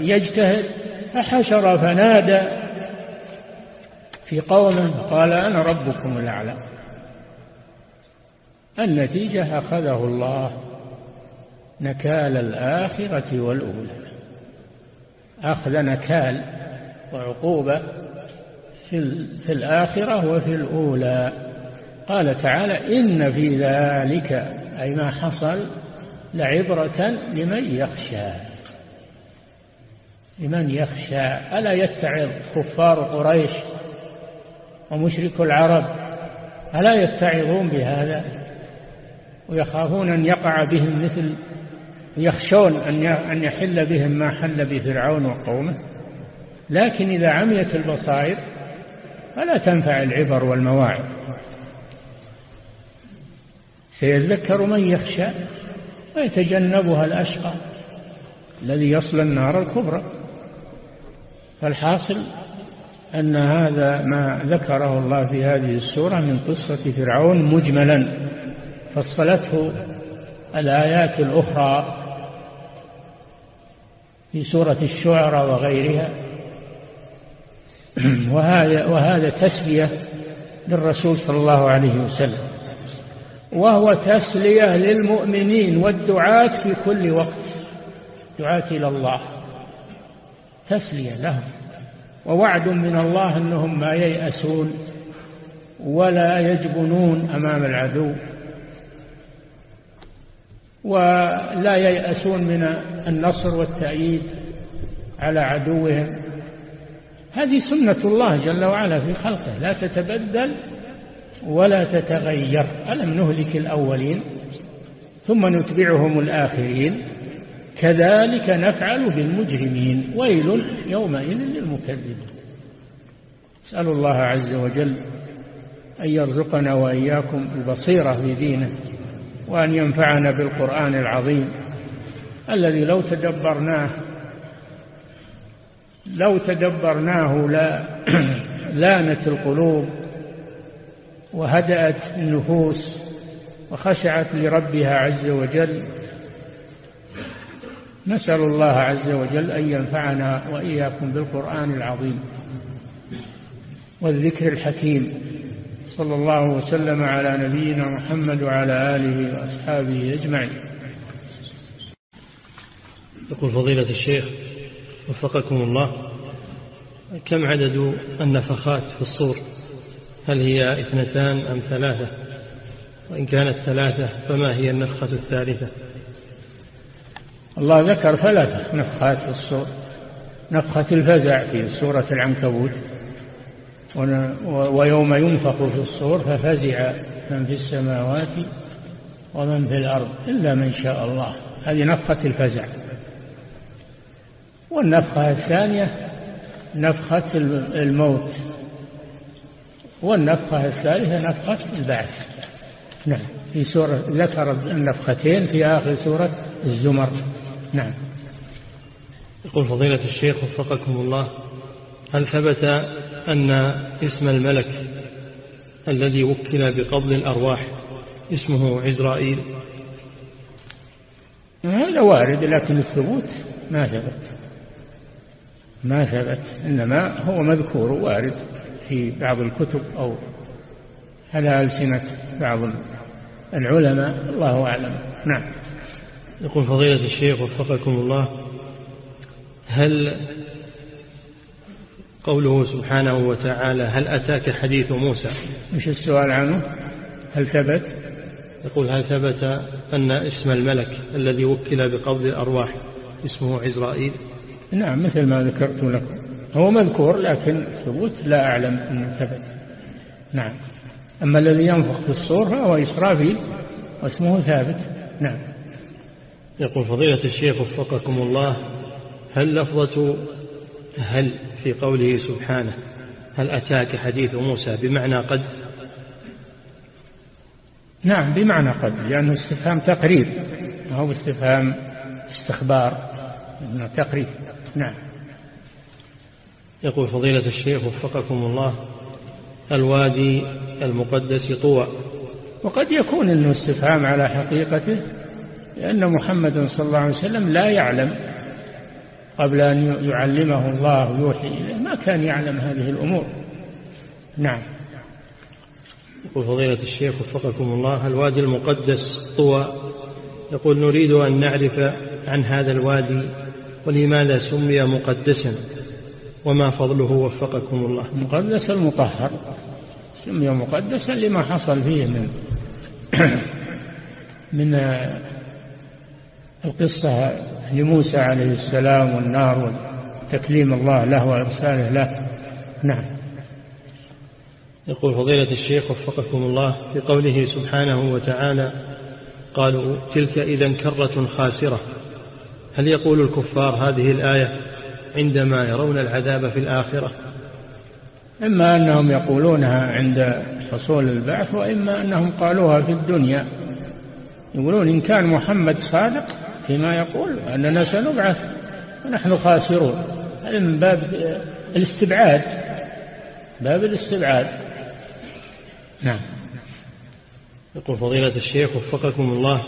يجتهد. فحشر فنادى. في قومه قال أنا ربكم الأعلى. النتيجة أخذه الله نكال الآخرة والأولى. أخذ نكال وعقوبة في, الآخرة وفي الأولى. قال تعالى إن في ذلك أي ما حصل لعبرة لمن يخشى. لمن يخشى. ألا يتعظ كفار قريش ومشرك العرب؟ ألا يتعظون بهذا؟ ويخافون أن يقع بهم مثل يخشون أن يحل بهم ما حل بفرعون وقومه. لكن إذا عميت البصائر فلا تنفع العبر والمواعظ. سيذكر من يخشى ويتجنبها الأشقى الذي يصل النار الكبرى. فالحاصل أن هذا ما ذكره الله في هذه السورة من قصة فرعون مجملا. فصلته الآيات الأخرى في سورة الشعراء وغيرها. وهذا, وهذا تسلية للرسول صلى الله عليه وسلم وهو تسلية للمؤمنين والدعاة في كل وقت دعاة إلى الله تسلية لهم. ووعد من الله أنهم ما ييأسون ولا يجبنون أمام العدو. ولا ييأسون من النصر والتأييد على عدوهم. هذه سنة الله جل وعلا في خلقه. لا تتبدل ولا تتغير. ألم نهلك الأولين ثم نتبعهم الآخرين؟ كذلك نفعل بالمجرمين. ويل يومئذ للمكذبين. أسأل الله عز وجل أن يرزقنا وإياكم البصيرة في دينه. وأن ينفعنا بالقرآن العظيم الذي لو تدبرناه لو تدبرناه لا لانت القلوب وهدأت النفوس وخشعت لربها عز وجل. نسأل الله عز وجل أن ينفعنا وإياكم بالقرآن العظيم والذكر الحكيم. صلى الله وسلم على نبينا محمد وعلى آله وأصحابه أجمعين. يقول فضيلة الشيخ وفقكم الله كم عدد النفخات في الصور؟ هل هي اثنتان أم ثلاثة؟ وإن كانت ثلاثة فما هي النفخة الثالثة؟ الله ذكر ثلاثة نفخات في الصور. نفخة الفزع في سورة العنكبوت. ويوم ينفخ في الصور ففزع من في السماوات ومن في الأرض إلا من شاء الله. هذه نفخة الفزع. والنفخة الثانية نفخة الموت. والنفخة الثالثة نفخة البعث. نعم. في سورة ذكر النفختين في آخر سورة الزمر. نعم. يقول فضيلة الشيخ وفقكم الله هل ثبت أن اسم الملك الذي وكل بقبض الأرواح اسمه عزرائيل. هذا وارد لكن الثبوت ما ثبت. ما ثبت إنما هو مذكور وارد في بعض الكتب أو على ألسنة بعض العلماء. الله أعلم. نعم. يقول فضيلة الشيخ وفقكم الله هل قوله سبحانه وتعالى هل أتاك حديث موسى؟ مش السؤال عنه؟ هل ثبت؟ يقول هل ثبت أن اسم الملك الذي وكل بقبض الأرواح اسمه عزرائيل؟ نعم مثل ما ذكرت لكم. هو مذكور لكن ثبوت لا أعلم أنه ثبت. نعم. أما الذي ينفخ في الصور فهو إسرافيل واسمه ثابت. نعم. يقول فضيلة الشيخ وفقكم الله هل لفظة هل في قوله سبحانه هل أتاك حديث موسى بمعنى قد؟ نعم بمعنى قد لأنه استفهام تقرير ما هو استفهام استخبار إنه تقرير نعم. يقول فضيلة الشيخ وفقكم الله الوادي المقدس طوى. وقد يكون أنه استفهام على حقيقته لأن محمد صلى الله عليه وسلم لا يعلم قبل أن يعلمه الله يوحي إليه. ما كان يعلم هذه الأمور. نعم. يقول فضيلة الشيخ وفقكم الله الوادي المقدس طوى. يقول نريد أن نعرف عن هذا الوادي ولماذا سمي مقدسا وما فضله وفقكم الله. مقدس المطهر. سمي مقدسا لما حصل فيه من من القصة لموسى عليه السلام والنار وتكليم الله له وإرساله له. نعم. يقول فضيلة الشيخ وفقكم الله في قوله سبحانه وتعالى قالوا تلك إذا كرة خاسرة. هل يقول الكفار هذه الآية عندما يرون العذاب في الآخرة؟ إما أنهم يقولونها عند حصول البعث وإما أنهم قالوها في الدنيا. يقولون إن كان محمد صادق فيما يقول أننا سنبعث ونحن خاسرون. هذا من باب الاستبعاد. باب الاستبعاد. نعم. يقول فضيلة الشيخ وفقكم الله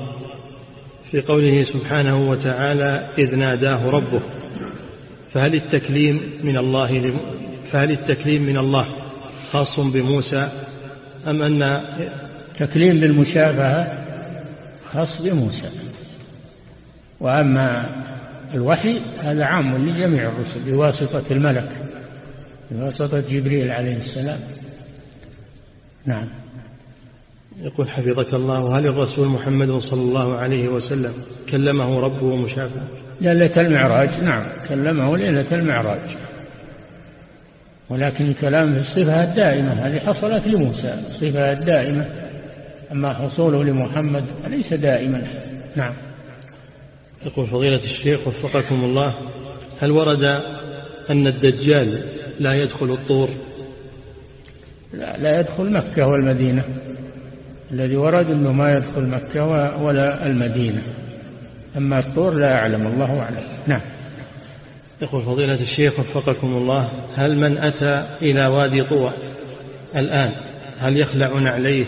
في قوله سبحانه وتعالى إذ ناداه ربه. فهل التكليم من الله فهل التكليم من الله خاص بموسى أم أن تكليم بالمشابهة خاص بموسى؟ وأما الوحي هذا عام لجميع الرسل بواسطة الملك بواسطة جبريل عليه السلام. نعم. يقول حفظك الله هل الرسول محمد صلى الله عليه وسلم كلمه ربه مشافهة ليلة المعراج نعم كلمه ليلة المعراج. ولكن الكلام في الصفة الدائمة هذه حصلت لموسى الصفة الدائمة. أما حصوله لمحمد ليس دائما. نعم. يقول فضيلة الشيخ وفقكم الله هل ورد أن الدجال لا يدخل الطور؟ لا, لا يدخل مكة والمدينة. الذي ورد أنه ما يدخل مكة ولا المدينة. أما الطور لا أعلم الله أعلم. نعم. يقول فضيلة الشيخ وفقكم الله هل من أتى إلى وادي طوى الآن؟ هل يخلع نعليه؟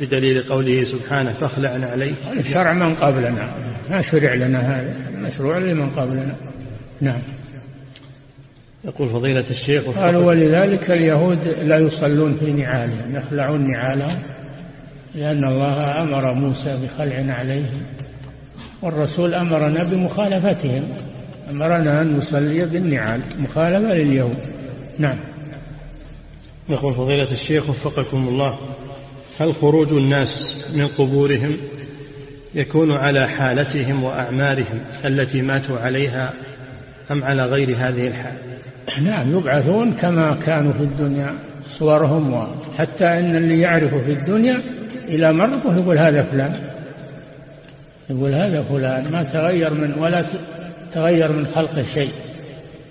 بدليل قوله سبحانه فاخلع نعليه شرع من قبلنا. ما شرع لنا هذا. مشروع لمن قبلنا. نعم. يقول فضيلة الشيخ قالوا ولذلك اليهود لا يصلون في نعالهم يخلعون نعالهم لأن الله أمر موسى بخلع نعليهم والرسول أمرنا بمخالفتهم. أمرنا أن نصلي بالنعال مخالفة لليهود. نعم. يقول فضيلة الشيخ وفقكم الله. هل خروج الناس من قبورهم يكون على حالتهم وأعمارهم التي ماتوا عليها أم على غير هذه الحال؟ نعم يبعثون كما كانوا في الدنيا صورهم وحتى أن اللي يعرفه في الدنيا إلى مرضه يقول هذا فلان. يقول هذا فلان ما تغير من ولا تغير من خلقه شيء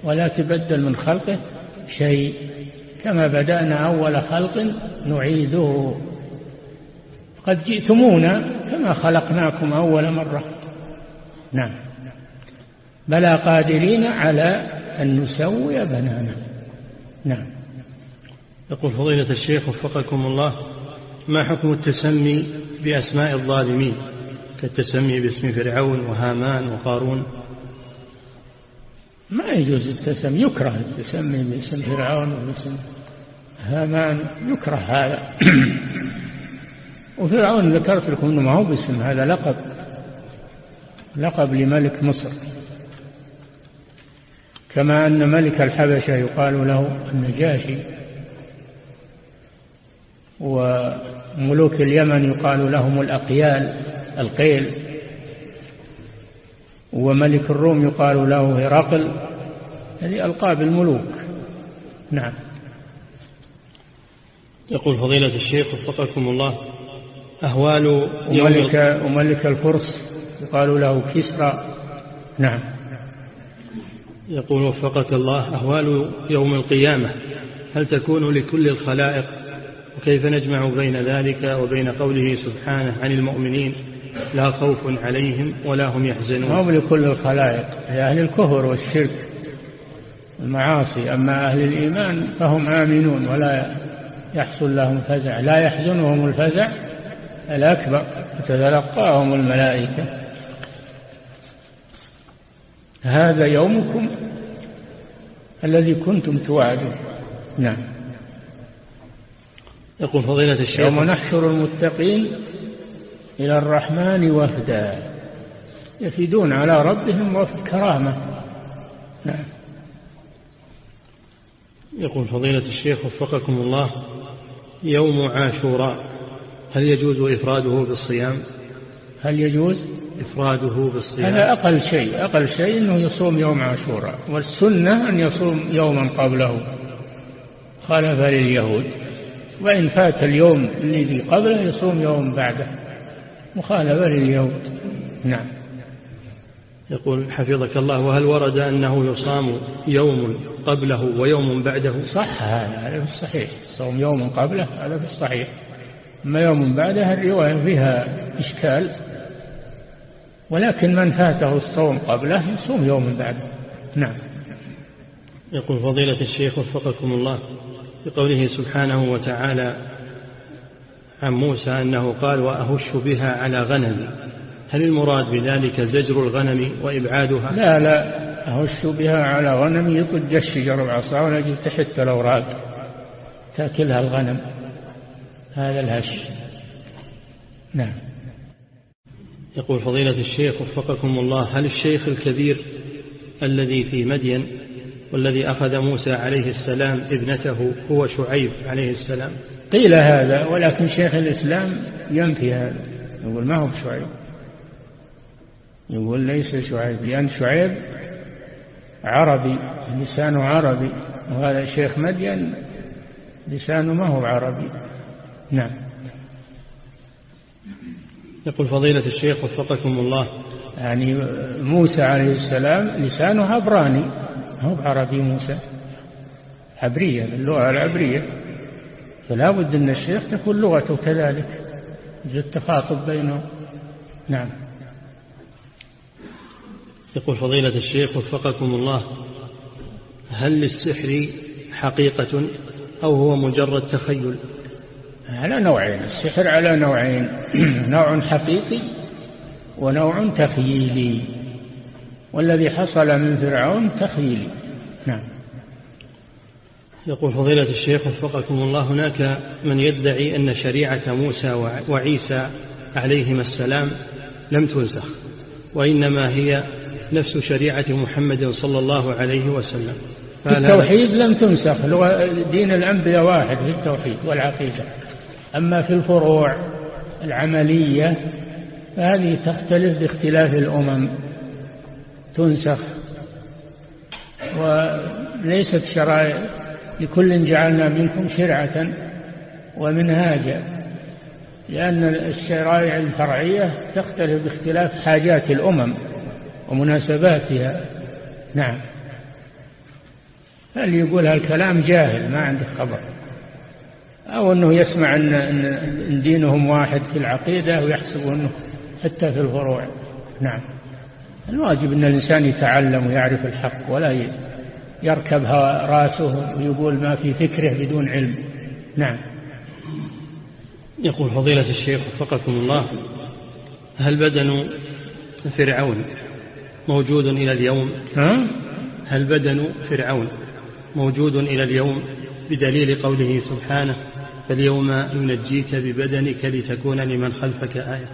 ولا تبدل من خلقه شيء. كما بدأنا أول خلق نعيده. قد جئتمونا كما خلقناكم أول مرة. نعم. بلى قادرين على أن نسوي بنانا. نعم. يقول فضيلة الشيخ وفقكم الله ما حكم التسمي بأسماء الظالمين؟ كالتسمي باسم فرعون وهامان وقارون. ما يجوز التسمي يكره التسمي باسم فرعون وباسم هامان يكره هذا. وفرعون ذكرت لكم إنه ما هو باسم هذا لقب لقب لملك مصر. كما أن ملك الحبشة يقال له النجاشي وملوك اليمن يقال لهم الأقيال القيل. وملك الروم يقال له هرقل. هذه ألقاب الملوك. نعم. يقول فضيلة الشيخ وفقكم الله. أهوال وملك, وملك الفرس يقال له كسرى. نعم. يقول وفقك الله أهوال يوم القيامة هل تكون لكل الخلائق؟ وكيف نجمع بين ذلك وبين قوله سبحانه عن المؤمنين لا خوف عليهم ولا هم يحزنون؟ هم لكل الخلائق؟ أهل الكفر والشرك المعاصي أما أهل الإيمان فهم آمنون ولا يحصل لهم فزع لا يحزنهم الفزع الأكبر تتلقاهم الملائكة. هذا يومكم الذي كنتم توعدون. نعم. يقول فضيلة الشيخ. يوم نحشر المتقين إلى الرحمن وفدا. يفيدون على ربهم وفد كرامة نعم. يقول فضيلة الشيخ وفقكم الله يوم عاشوراء. هل يجوز إفراده بالصيام؟ هل يجوز؟ إفراده بالصيام. هذا أقل شيء أقل شيء أنه يصوم يوم عاشوراء. والسنة أن يصوم يوما قبله. خالف لليهود وإن فات اليوم الذي قبله يصوم يوم بعده. مخالفة لليهود. نعم. يقول حفظك الله وهل ورد أنه يصام يوم قبله ويوم بعده؟ صح هذا في الصحيح. صوم يوم قبله هذا في الصحيح. أما يوم بعده الرواية فيها إشكال ولكن من فاته الصوم قبله يصوم يوم بعده. نعم. يقول فضيلة الشيخ وفقكم الله بقوله سبحانه وتعالى عن موسى أنه قال وأهش بها على غنمي هل المراد بذلك زجر الغنم وإبعادها؟ لا لا. أهش بها على غنمي يطج الشجر العصا ونجد تحت الأوراق تأكلها الغنم. هذا الهش. نعم. يقول فضيلة الشيخ وفقكم الله هل الشيخ الكبير الذي في مدين والذي أخذ موسى عليه السلام ابنته هو شعيب عليه السلام؟ قيل هذا ولكن شيخ الإسلام ينفي هذا. يقول ما هو شعيب؟ يقول ليس شعيب لأن شعيب عربي لسانه عربي وهذا شيخ مدين لسانه ما هو عربي. نعم. يقول فضيلة الشيخ وفقكم الله. يعني موسى عليه السلام لسانه عبراني. هو عربي موسى. عبرية باللغة العبرية. فلا بد أن الشيخ تكون لغته كذلك. يوجد تخاطب بينهم نعم. يقول فضيلة الشيخ وفقكم الله. هل للسحر حقيقة أو هو مجرد تخيل؟ على نوعين السحر على نوعين نوع حقيقي ونوع تخييلي. والذي حصل من فرعون تخييلي. نعم. يقول فضيلة الشيخ وفقكم الله هناك من يدعي أن شريعة موسى وعيسى عليهما السلام لم تنسخ وإنما هي نفس شريعة محمد صلى الله عليه وسلم. في التوحيد لم تنسخ دين الأنبياء واحد في التوحيد والعقيدة. أما في الفروع العملية فهذه تختلف باختلاف الأمم تنسخ. وليست شرائع لكل جعلنا منكم شرعة ومنهاجا لأن الشرائع الفرعية تختلف باختلاف حاجات الأمم ومناسباتها. نعم. اللي يقول هالكلام جاهل؟ ما عنده خبر. أو أنه يسمع أن, أن دينهم واحد في العقيدة ويحسب أنه حتى في الفروع. نعم. الواجب أن الإنسان يتعلم ويعرف الحق ولا يركب رأسه ويقول ما في فكره بدون علم. نعم. يقول فضيلة الشيخ وفقكم الله هل بدن فرعون موجود إلى اليوم؟ ها؟ هل بدن فرعون موجود إلى اليوم بدليل قوله سبحانه فاليوم ننجيك ببدنك لتكون لمن خلفك آية.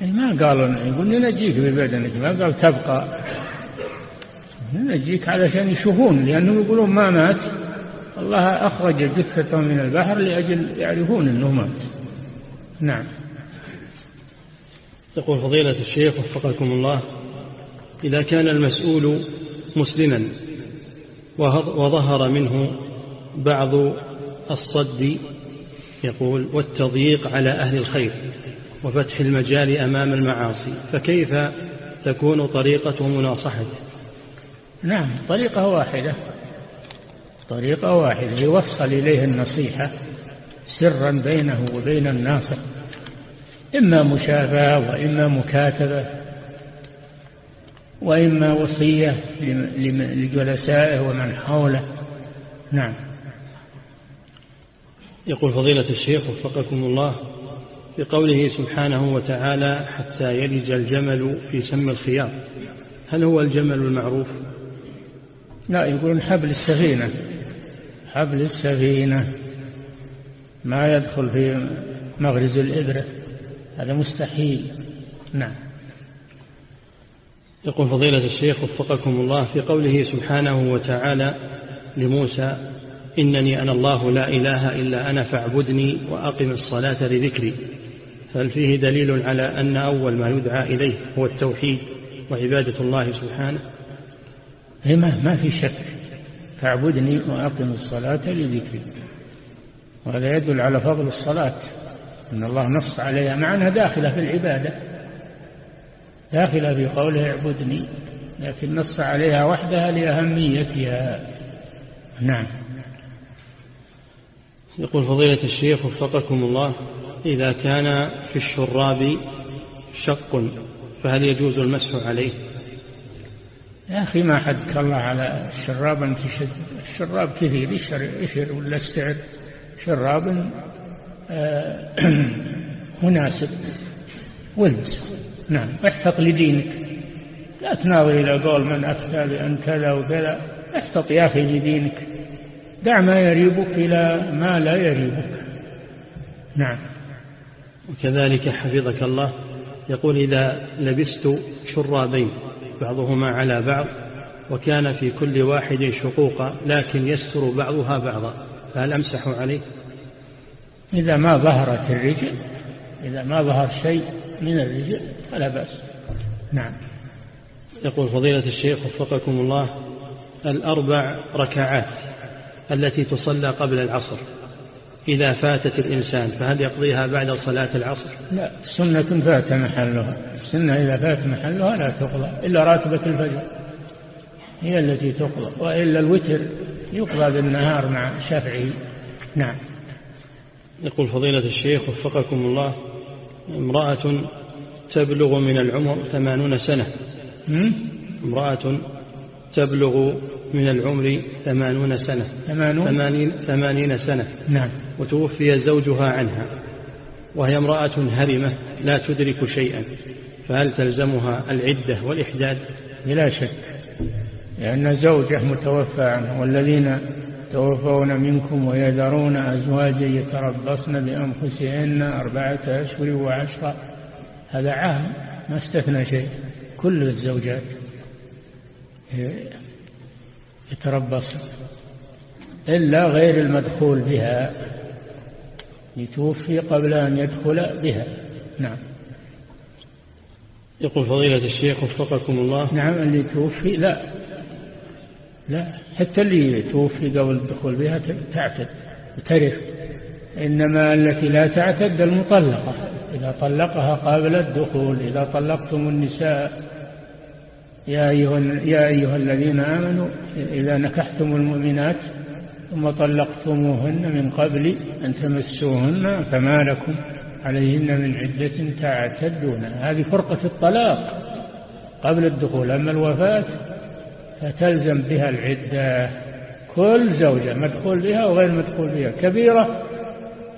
يعني ما قالوا يقول ننجيك ببدنك. ما قال تبقى. ننجيك علشان يشوفون لأنهم يقولون ما مات. الله أخرج جثته من البحر لأجل يعرفون أنه مات. نعم. يقول فضيلة الشيخ وفقكم الله إذا كان المسؤول مسلما وظهر منه بعض الصد يقول والتضييق على أهل الخير وفتح المجال أمام المعاصي فكيف تكون طريقة مناصحته نعم طريقة واحدة. طريقة واحدة يوصل إليه النصيحة سرا بينه وبين الناصح إما مشافاة وإما مكاتبة وإما وصية لجلسائه ومن حوله. نعم. يقول فضيلة الشيخ وفقكم الله في قوله سبحانه وتعالى حتى يلج الجمل في سم الخياط. هل هو الجمل المعروف؟ لا يقولون حبل السفينة. حبل السفينة ما يدخل في مغرز الإبرة هذا مستحيل. نعم. يقول فضيلة الشيخ وفقكم الله في قوله سبحانه وتعالى لموسى إنني أنا الله لا إله إلا أنا فاعبدني وأقم الصلاة لذكري. هل فيه دليل على أن أول ما يدعى إليه هو التوحيد وعبادة الله سبحانه؟ ما ما في شك. فاعبدني وأقم الصلاة لذكري. وهذا يدل على فضل الصلاة. إن الله نص عليها مع أنها داخلة في العبادة. داخلة في قوله اعبدني لكن نص عليها وحدها لأهميتها. نعم. يقول فضيلة الشيخ وفقكم الله إذا كان في الشراب شق فهل يجوز المسح عليه؟ يا أخي ما حدك الله على الشراب أنت الشراب كثير يشر ولا استعر شراب آه، مناسب. ولد. نعم احفظ لدينك. لا تناظر إلى قول من أفتى بأن كذا وكذا. احفظ يا أخي لدينك. دع ما يريبك إلى ما لا يريبك. نعم. وكذلك حفظك الله يقول إذا لبست شرابين بعضهما على بعض وكان في كل واحد شقوقا لكن يستر بعضها بعضا فهل أمسح عليه؟ إذا ما ظهرت الرجل إذا ما ظهر شيء من الرجل فلا بأس. نعم. يقول فضيلة الشيخ وفقكم الله الأربع ركعات التي تصلى قبل العصر إذا فاتت الإنسان فهل يقضيها بعد صلاة العصر؟ لا سنة فات محلها السنة إذا فات محلها لا تقضى إلا راتبة الفجر هي التي تقضى وإلا الوتر يقضى بالنهار مع شافعي نعم. يقول فضيلة الشيخ وفقكم الله امرأة تبلغ من العمر ثمانون سنة. امرأة تبلغ من العمر ثمانون سنة. ثمانون؟ ثمانين, ثمانين سنة. نعم. وتوفي زوجها عنها. وهي امرأة هرمة لا تدرك شيئا. فهل تلزمها العدة والإحداد؟ بلا شك. لأن زوجة متوفى عنه والذين توفون منكم ويذرون أزواجا يتربصن بأنفسهن أربعة أشهر وعشرة. هذا عام ما استثنى شيء. كل الزوجات. يتربصن إلا غير المدخول بها يتوفي قبل أن يدخل بها. نعم. يقول فضيلة الشيخ وفقكم الله. نعم اللي توفي لا. لا حتى اللي توفي قبل الدخول بها تعتد وترث. إنما التي لا تعتد المطلقة. إذا طلقها قبل الدخول إذا طلقتم النساء يا أيها, يا أيها الذين آمنوا إذا نكحتم المؤمنات ثم طلقتموهن من قبل أن تمسوهن فما لكم عليهن من عدة تعتدون. هذه فرقة الطلاق قبل الدخول. أما الوفاة فتلزم بها العدة. كل زوجة مدخول بها وغير مدخول بها كبيرة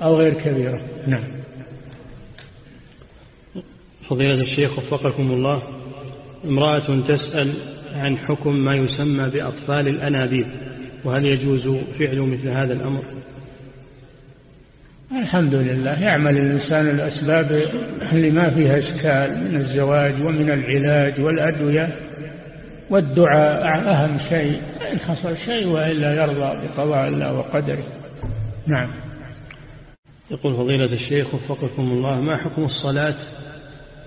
أو غير كبيرة. نعم. فضيلة الشيخ وفقكم الله. امرأة تسأل عن حكم ما يسمى بأطفال الأنابيب وهل يجوز فعل مثل هذا الأمر؟ الحمد لله يعمل الإنسان الأسباب اللي ما فيها إشكال من الزواج ومن العلاج والأدوية والدعاء أهم شيء إن حصل شيء وإلا يرضى بقضاء الله وقدره. نعم. يقول فضيلة الشيخ وفقكم الله ما حكم الصلاة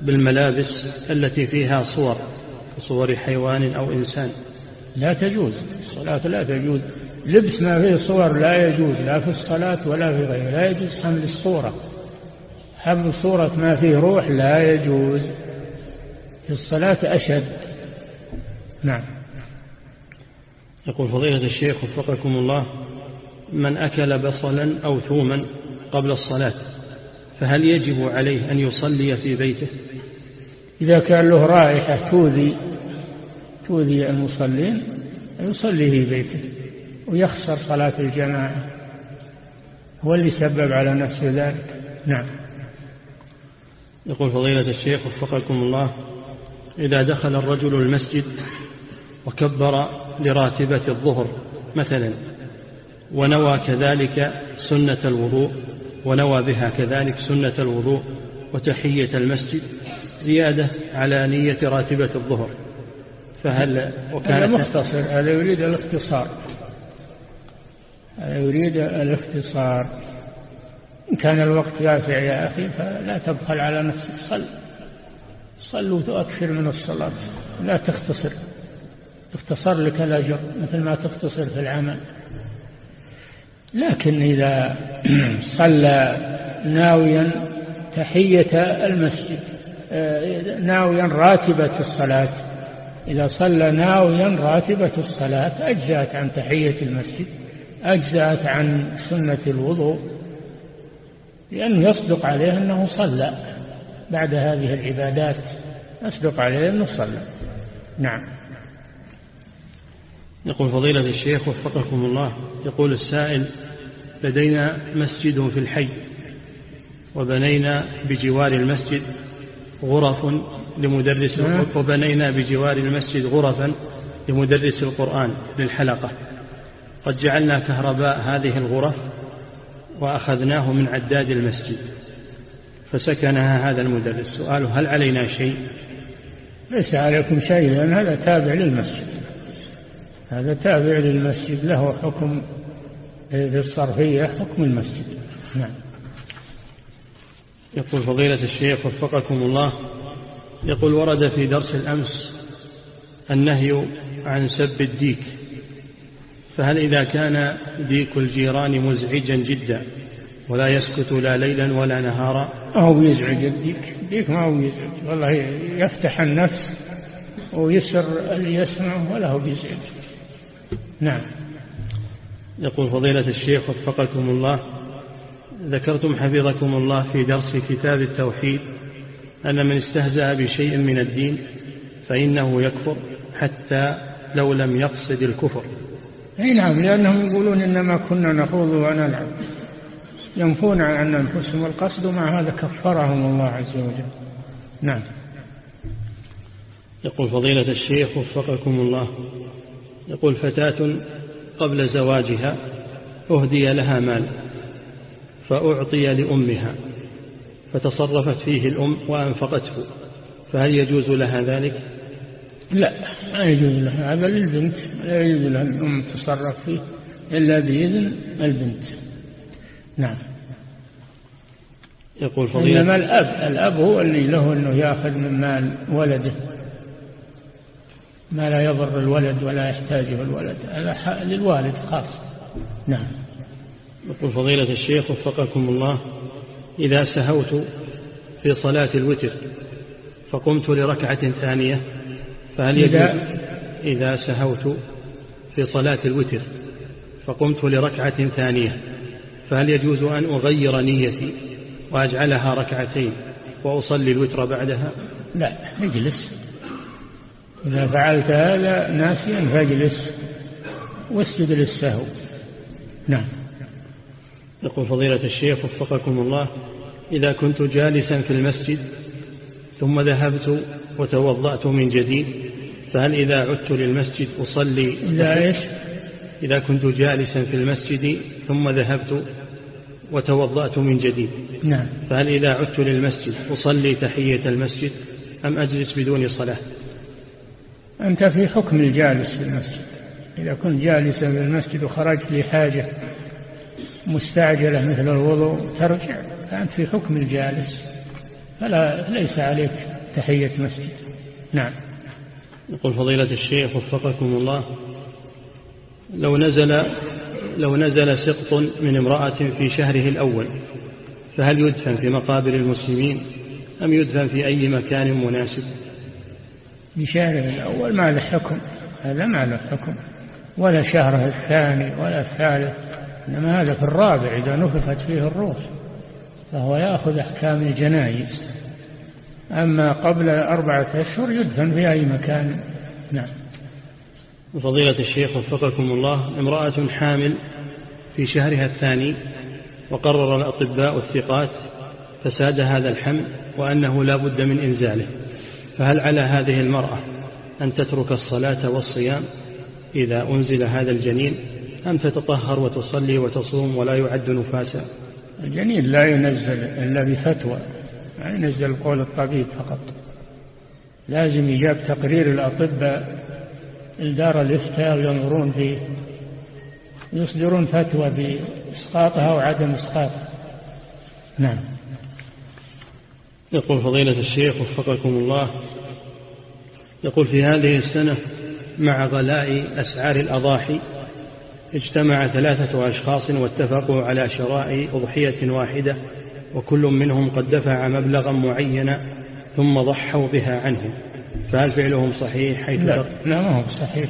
بالملابس التي فيها صور كصور حيوان أو إنسان. لا تجوز الصلاة لا تجوز. لبس ما فيه صور لا يجوز لا في الصلاة ولا في غيره لا يجوز حمل الصورة. حمل صورة ما فيه روح لا يجوز. في الصلاة أشد. نعم. يقول فضيلة الشيخ وفقكم الله من أكل بصلا أو ثوما قبل الصلاة. فهل يجب عليه أن يصلي في بيته؟ إذا كان له رائحة تؤذي تؤذي المصلين يصلي في بيته ويخسر صلاة الجماعة. هو اللي سبب على نفسه ذلك. نعم. يقول فضيلة الشيخ وفقكم الله إذا دخل الرجل المسجد وكبر لراتبة الظهر مثلا ونوى كذلك سنة الوضوء ونوى بها كذلك سنة الوضوء وتحية المسجد زيادة على نية راتبة الظهر. فهل وكان هذا مختصر هذا يريد الاختصار. هذا يريد الاختصار. إن كان الوقت واسع يا أخي فلا تبخل على نفسك. صل. صلوا تؤكثر من الصلاة. لا تختصر. اختصر لك الأجر مثل ما تختصر في العمل. لكن إذا صلى ناويا تحية المسجد آه، ناويا راتبة الصلاة. إذا صلى ناويا راتبة الصلاة أجزأت عن تحية المسجد أجزأت عن سنة الوضوء لأنه يصدق عليه أنه صلى. بعد هذه العبادات يصدق عليه أنه صلى. نعم. يقول فضيلة الشيخ وفقكم الله يقول السائل لدينا مسجد في الحي وبنينا بجوار المسجد غرف لمدرس. وبنينا بجوار المسجد غرفا لمدرس القرآن للحلقة. قد جعلنا كهرباء هذه الغرف وأخذناه من عداد المسجد. فسكنها هذا المدرس. سؤاله هل علينا شيء؟ ليس عليكم شيء لأن هذا تابع للمسجد. هذا تابع للمسجد له حكم في الصرفية حكم المسجد. نعم. يقول فضيلة الشيخ وفقكم الله يقول ورد في درس الأمس النهي عن سب الديك فهل إذا كان ديك الجيران مزعجا جدا ولا يسكت لا ليلا ولا نهارا؟ هو يزعج الديك. الديك ما هو يزعج. والله يفتح النفس ويسر اللي يسمعه ولا هو يزعج نعم. يقول فضيلة الشيخ وفقكم الله ذكرتم حفظكم الله في درس كتاب التوحيد أن من استهزأ بشيء من الدين فإنه يكفر حتى لو لم يقصد الكفر. أي نعم لأنهم يقولون إنما كنا نخوض ونلعب. ينفون عن أنفسهم القصد ومع هذا كفرهم الله عز وجل. نعم. يقول فضيلة الشيخ وفقكم الله يقول فتاة قبل زواجها أهدي لها مال فأعطي لأمها فتصرفت فيه الأم وأنفقته. فهل يجوز لها ذلك؟ لا ما يجوز لها هذا للبنت لا يجوز لها الأم تصرف فيه إلا بإذن البنت. نعم. يقول فضيلة. إنما الأب الأب هو اللي له أنه يأخذ من مال ولده. ما لا يضر الولد ولا يحتاجه الولد. هذا للوالد خاص. نعم. يقول فضيلة الشيخ وفقكم الله إذا سهوت في صلاة الوتر فقمت لركعة ثانية فهل يجوز؟ إذا, إذا سهوت في صلاة الوتر فقمت لركعة ثانية فهل يجوز أن أغير نيتي وأجعلها ركعتين وأصلي الوتر بعدها؟ لا اجلس إذا فعلت هذا ناسيا فاجلس واسجد للسهو. نعم. يقول فضيلة الشيخ وفقكم الله إذا كنت جالسا في المسجد ثم ذهبت وتوضأت من جديد فهل إذا عدت للمسجد أصلي؟ إذا إيش؟ إذا كنت جالسا في المسجد ثم ذهبت وتوضأت من جديد نعم. فهل إذا عدت للمسجد أصلي تحية المسجد أم أجلس بدون صلاة؟ أنت في حكم الجالس في المسجد. إذا كنت جالسا في المسجد وخرجت لحاجة مستعجلة مثل الوضوء ترجع. فأنت في حكم الجالس. فلا ليس عليك تحية مسجد. نعم. يقول فضيلة الشيخ وفقكم الله لو نزل لو نزل سقط من امرأة في شهره الأول فهل يدفن في مقابر المسلمين أم يدفن في أي مكان مناسب؟ في شهره الأول ما له حكم هذا ما له حكم ولا شهره الثاني ولا الثالث إنما هذا في الرابع إذا نفخت فيه الروح فهو يأخذ أحكام الجنائز أما قبل أربعة أشهر يدفن في أي مكان. نعم. فضيلة الشيخ وفقكم الله امرأة حامل في شهرها الثاني وقرر الأطباء الثقات فساد هذا الحمل وأنه لا بد من إنزاله. فهل على هذه المرأة أن تترك الصلاة والصيام إذا أنزل هذا الجنين أم تتطهر وتصلي وتصوم ولا يعد نفاسا؟ الجنين لا ينزل إلا بفتوى ما ينزل قول الطبيب فقط. لازم يجاب تقرير الأطباء الدار الإفتاء ينظرون فيه يصدرون فتوى بإسقاطها وعدم إسقاطها. نعم. يقول فضيلة الشيخ وفقكم الله يقول في هذه السنة مع غلاء أسعار الأضاحي اجتمع ثلاثة أشخاص واتفقوا على شراء أضحية واحدة وكل منهم قد دفع مبلغا معينا ثم ضحوا بها عنه. فهل فعلهم صحيح حيث لا, لا ما هو صحيح.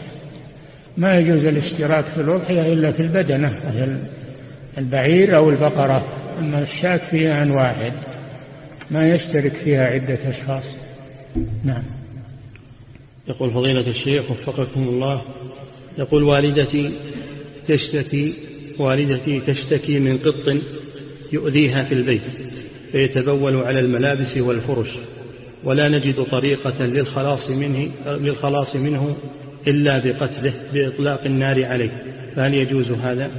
ما يجوز الاشتراك في الأضحية إلا في البدنة البعير أو البقرة أما الشاك فيها عن واحد. ما يشترك فيها عدة أشخاص. نعم. يقول فضيلة الشيخ وفقكم الله يقول والدتي تشتكي والدتي تشتكي من قط يؤذيها في البيت فيتبول على الملابس والفرش ولا نجد طريقة للخلاص منه, للخلاص منه إلا بقتله بإطلاق النار عليه. فهل يجوز هذا؟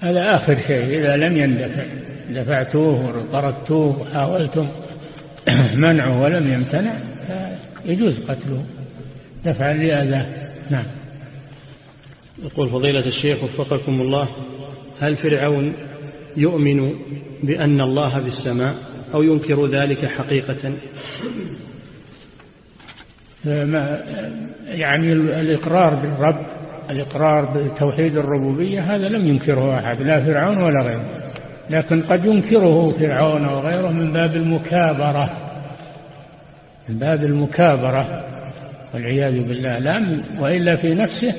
هذا آخر شيء إذا لم يندفع. دفعتوه وطردتوه وحاولتم منعه ولم يمتنع يجوز قتله. دفعا لأذاه نعم. يقول فضيلة الشيخ وفقكم الله هل فرعون يؤمن بأن الله في السماء أو ينكر ذلك حقيقة؟ يعني الإقرار بالرب الإقرار بتوحيد الربوبية هذا لم ينكره أحد لا فرعون ولا غيره. لكن قد ينكره فرعون وغيره من باب المكابرة من باب المكابرة والعياذ بالله. لا وإلا في نفسه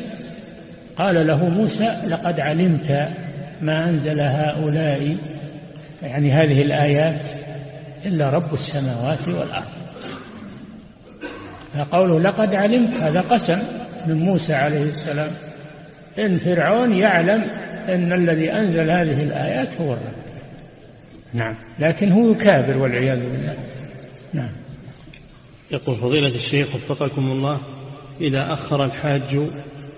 قال له موسى لقد علمت ما أنزل هؤلاء يعني هذه الآيات إلا رب السماوات والأرض. فقوله لقد علمت هذا قسم من موسى عليه السلام. إن فرعون يعلم أن الذي أنزل هذه الآيات هو الرب. نعم. لكن هو كافر والعياذ بالله. نعم. يقول فضيلة الشيخ وفقكم الله إذا أخر الحاج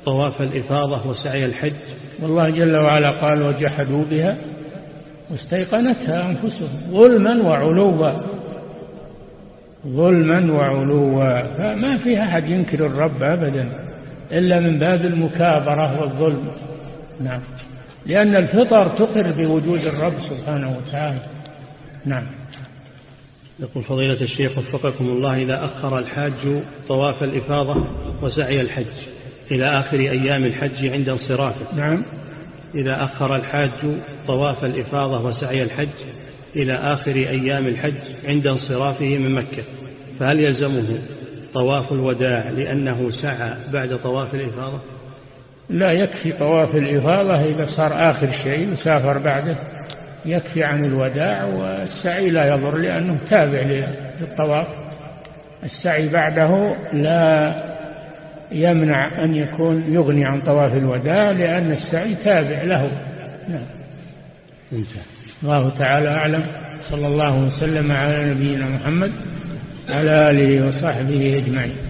طواف الإفاضة وسعي الحج والله جل وعلا قال وجحدوا بها واستيقنتها أنفسهم ظلما وعلوا. ظلما وعلوا. فما في أحد ينكر الرب أبدا إلا من باب المكابرة والظلم. نعم. لأن الفطر تقر بوجود الرب سبحانه وتعالى. نعم. يقول فضيلة الشيخ وفقكم الله إذا أخر الحاج طواف الإفاضة وسعي الحج إلى آخر أيام الحج عند انصرافه. نعم. إذا أخر الحاج طواف الإفاضة وسعي الحج إلى آخر أيام الحج عند انصرافه من مكة فهل يلزمه طواف الوداع لأنه سعى بعد طواف الإفاضة؟ لا يكفي طواف الإفاضة إذا صار آخر شيء وسافر بعده. يكفي عن الوداع والسعي لا يضر لأنه تابع للطواف. السعي بعده لا يمنع أن يكون يغني عن طواف الوداع لأن السعي تابع له. نعم. الله تعالى أعلم. صلى الله وسلم على نبينا محمد على آله وصحبه أجمعين.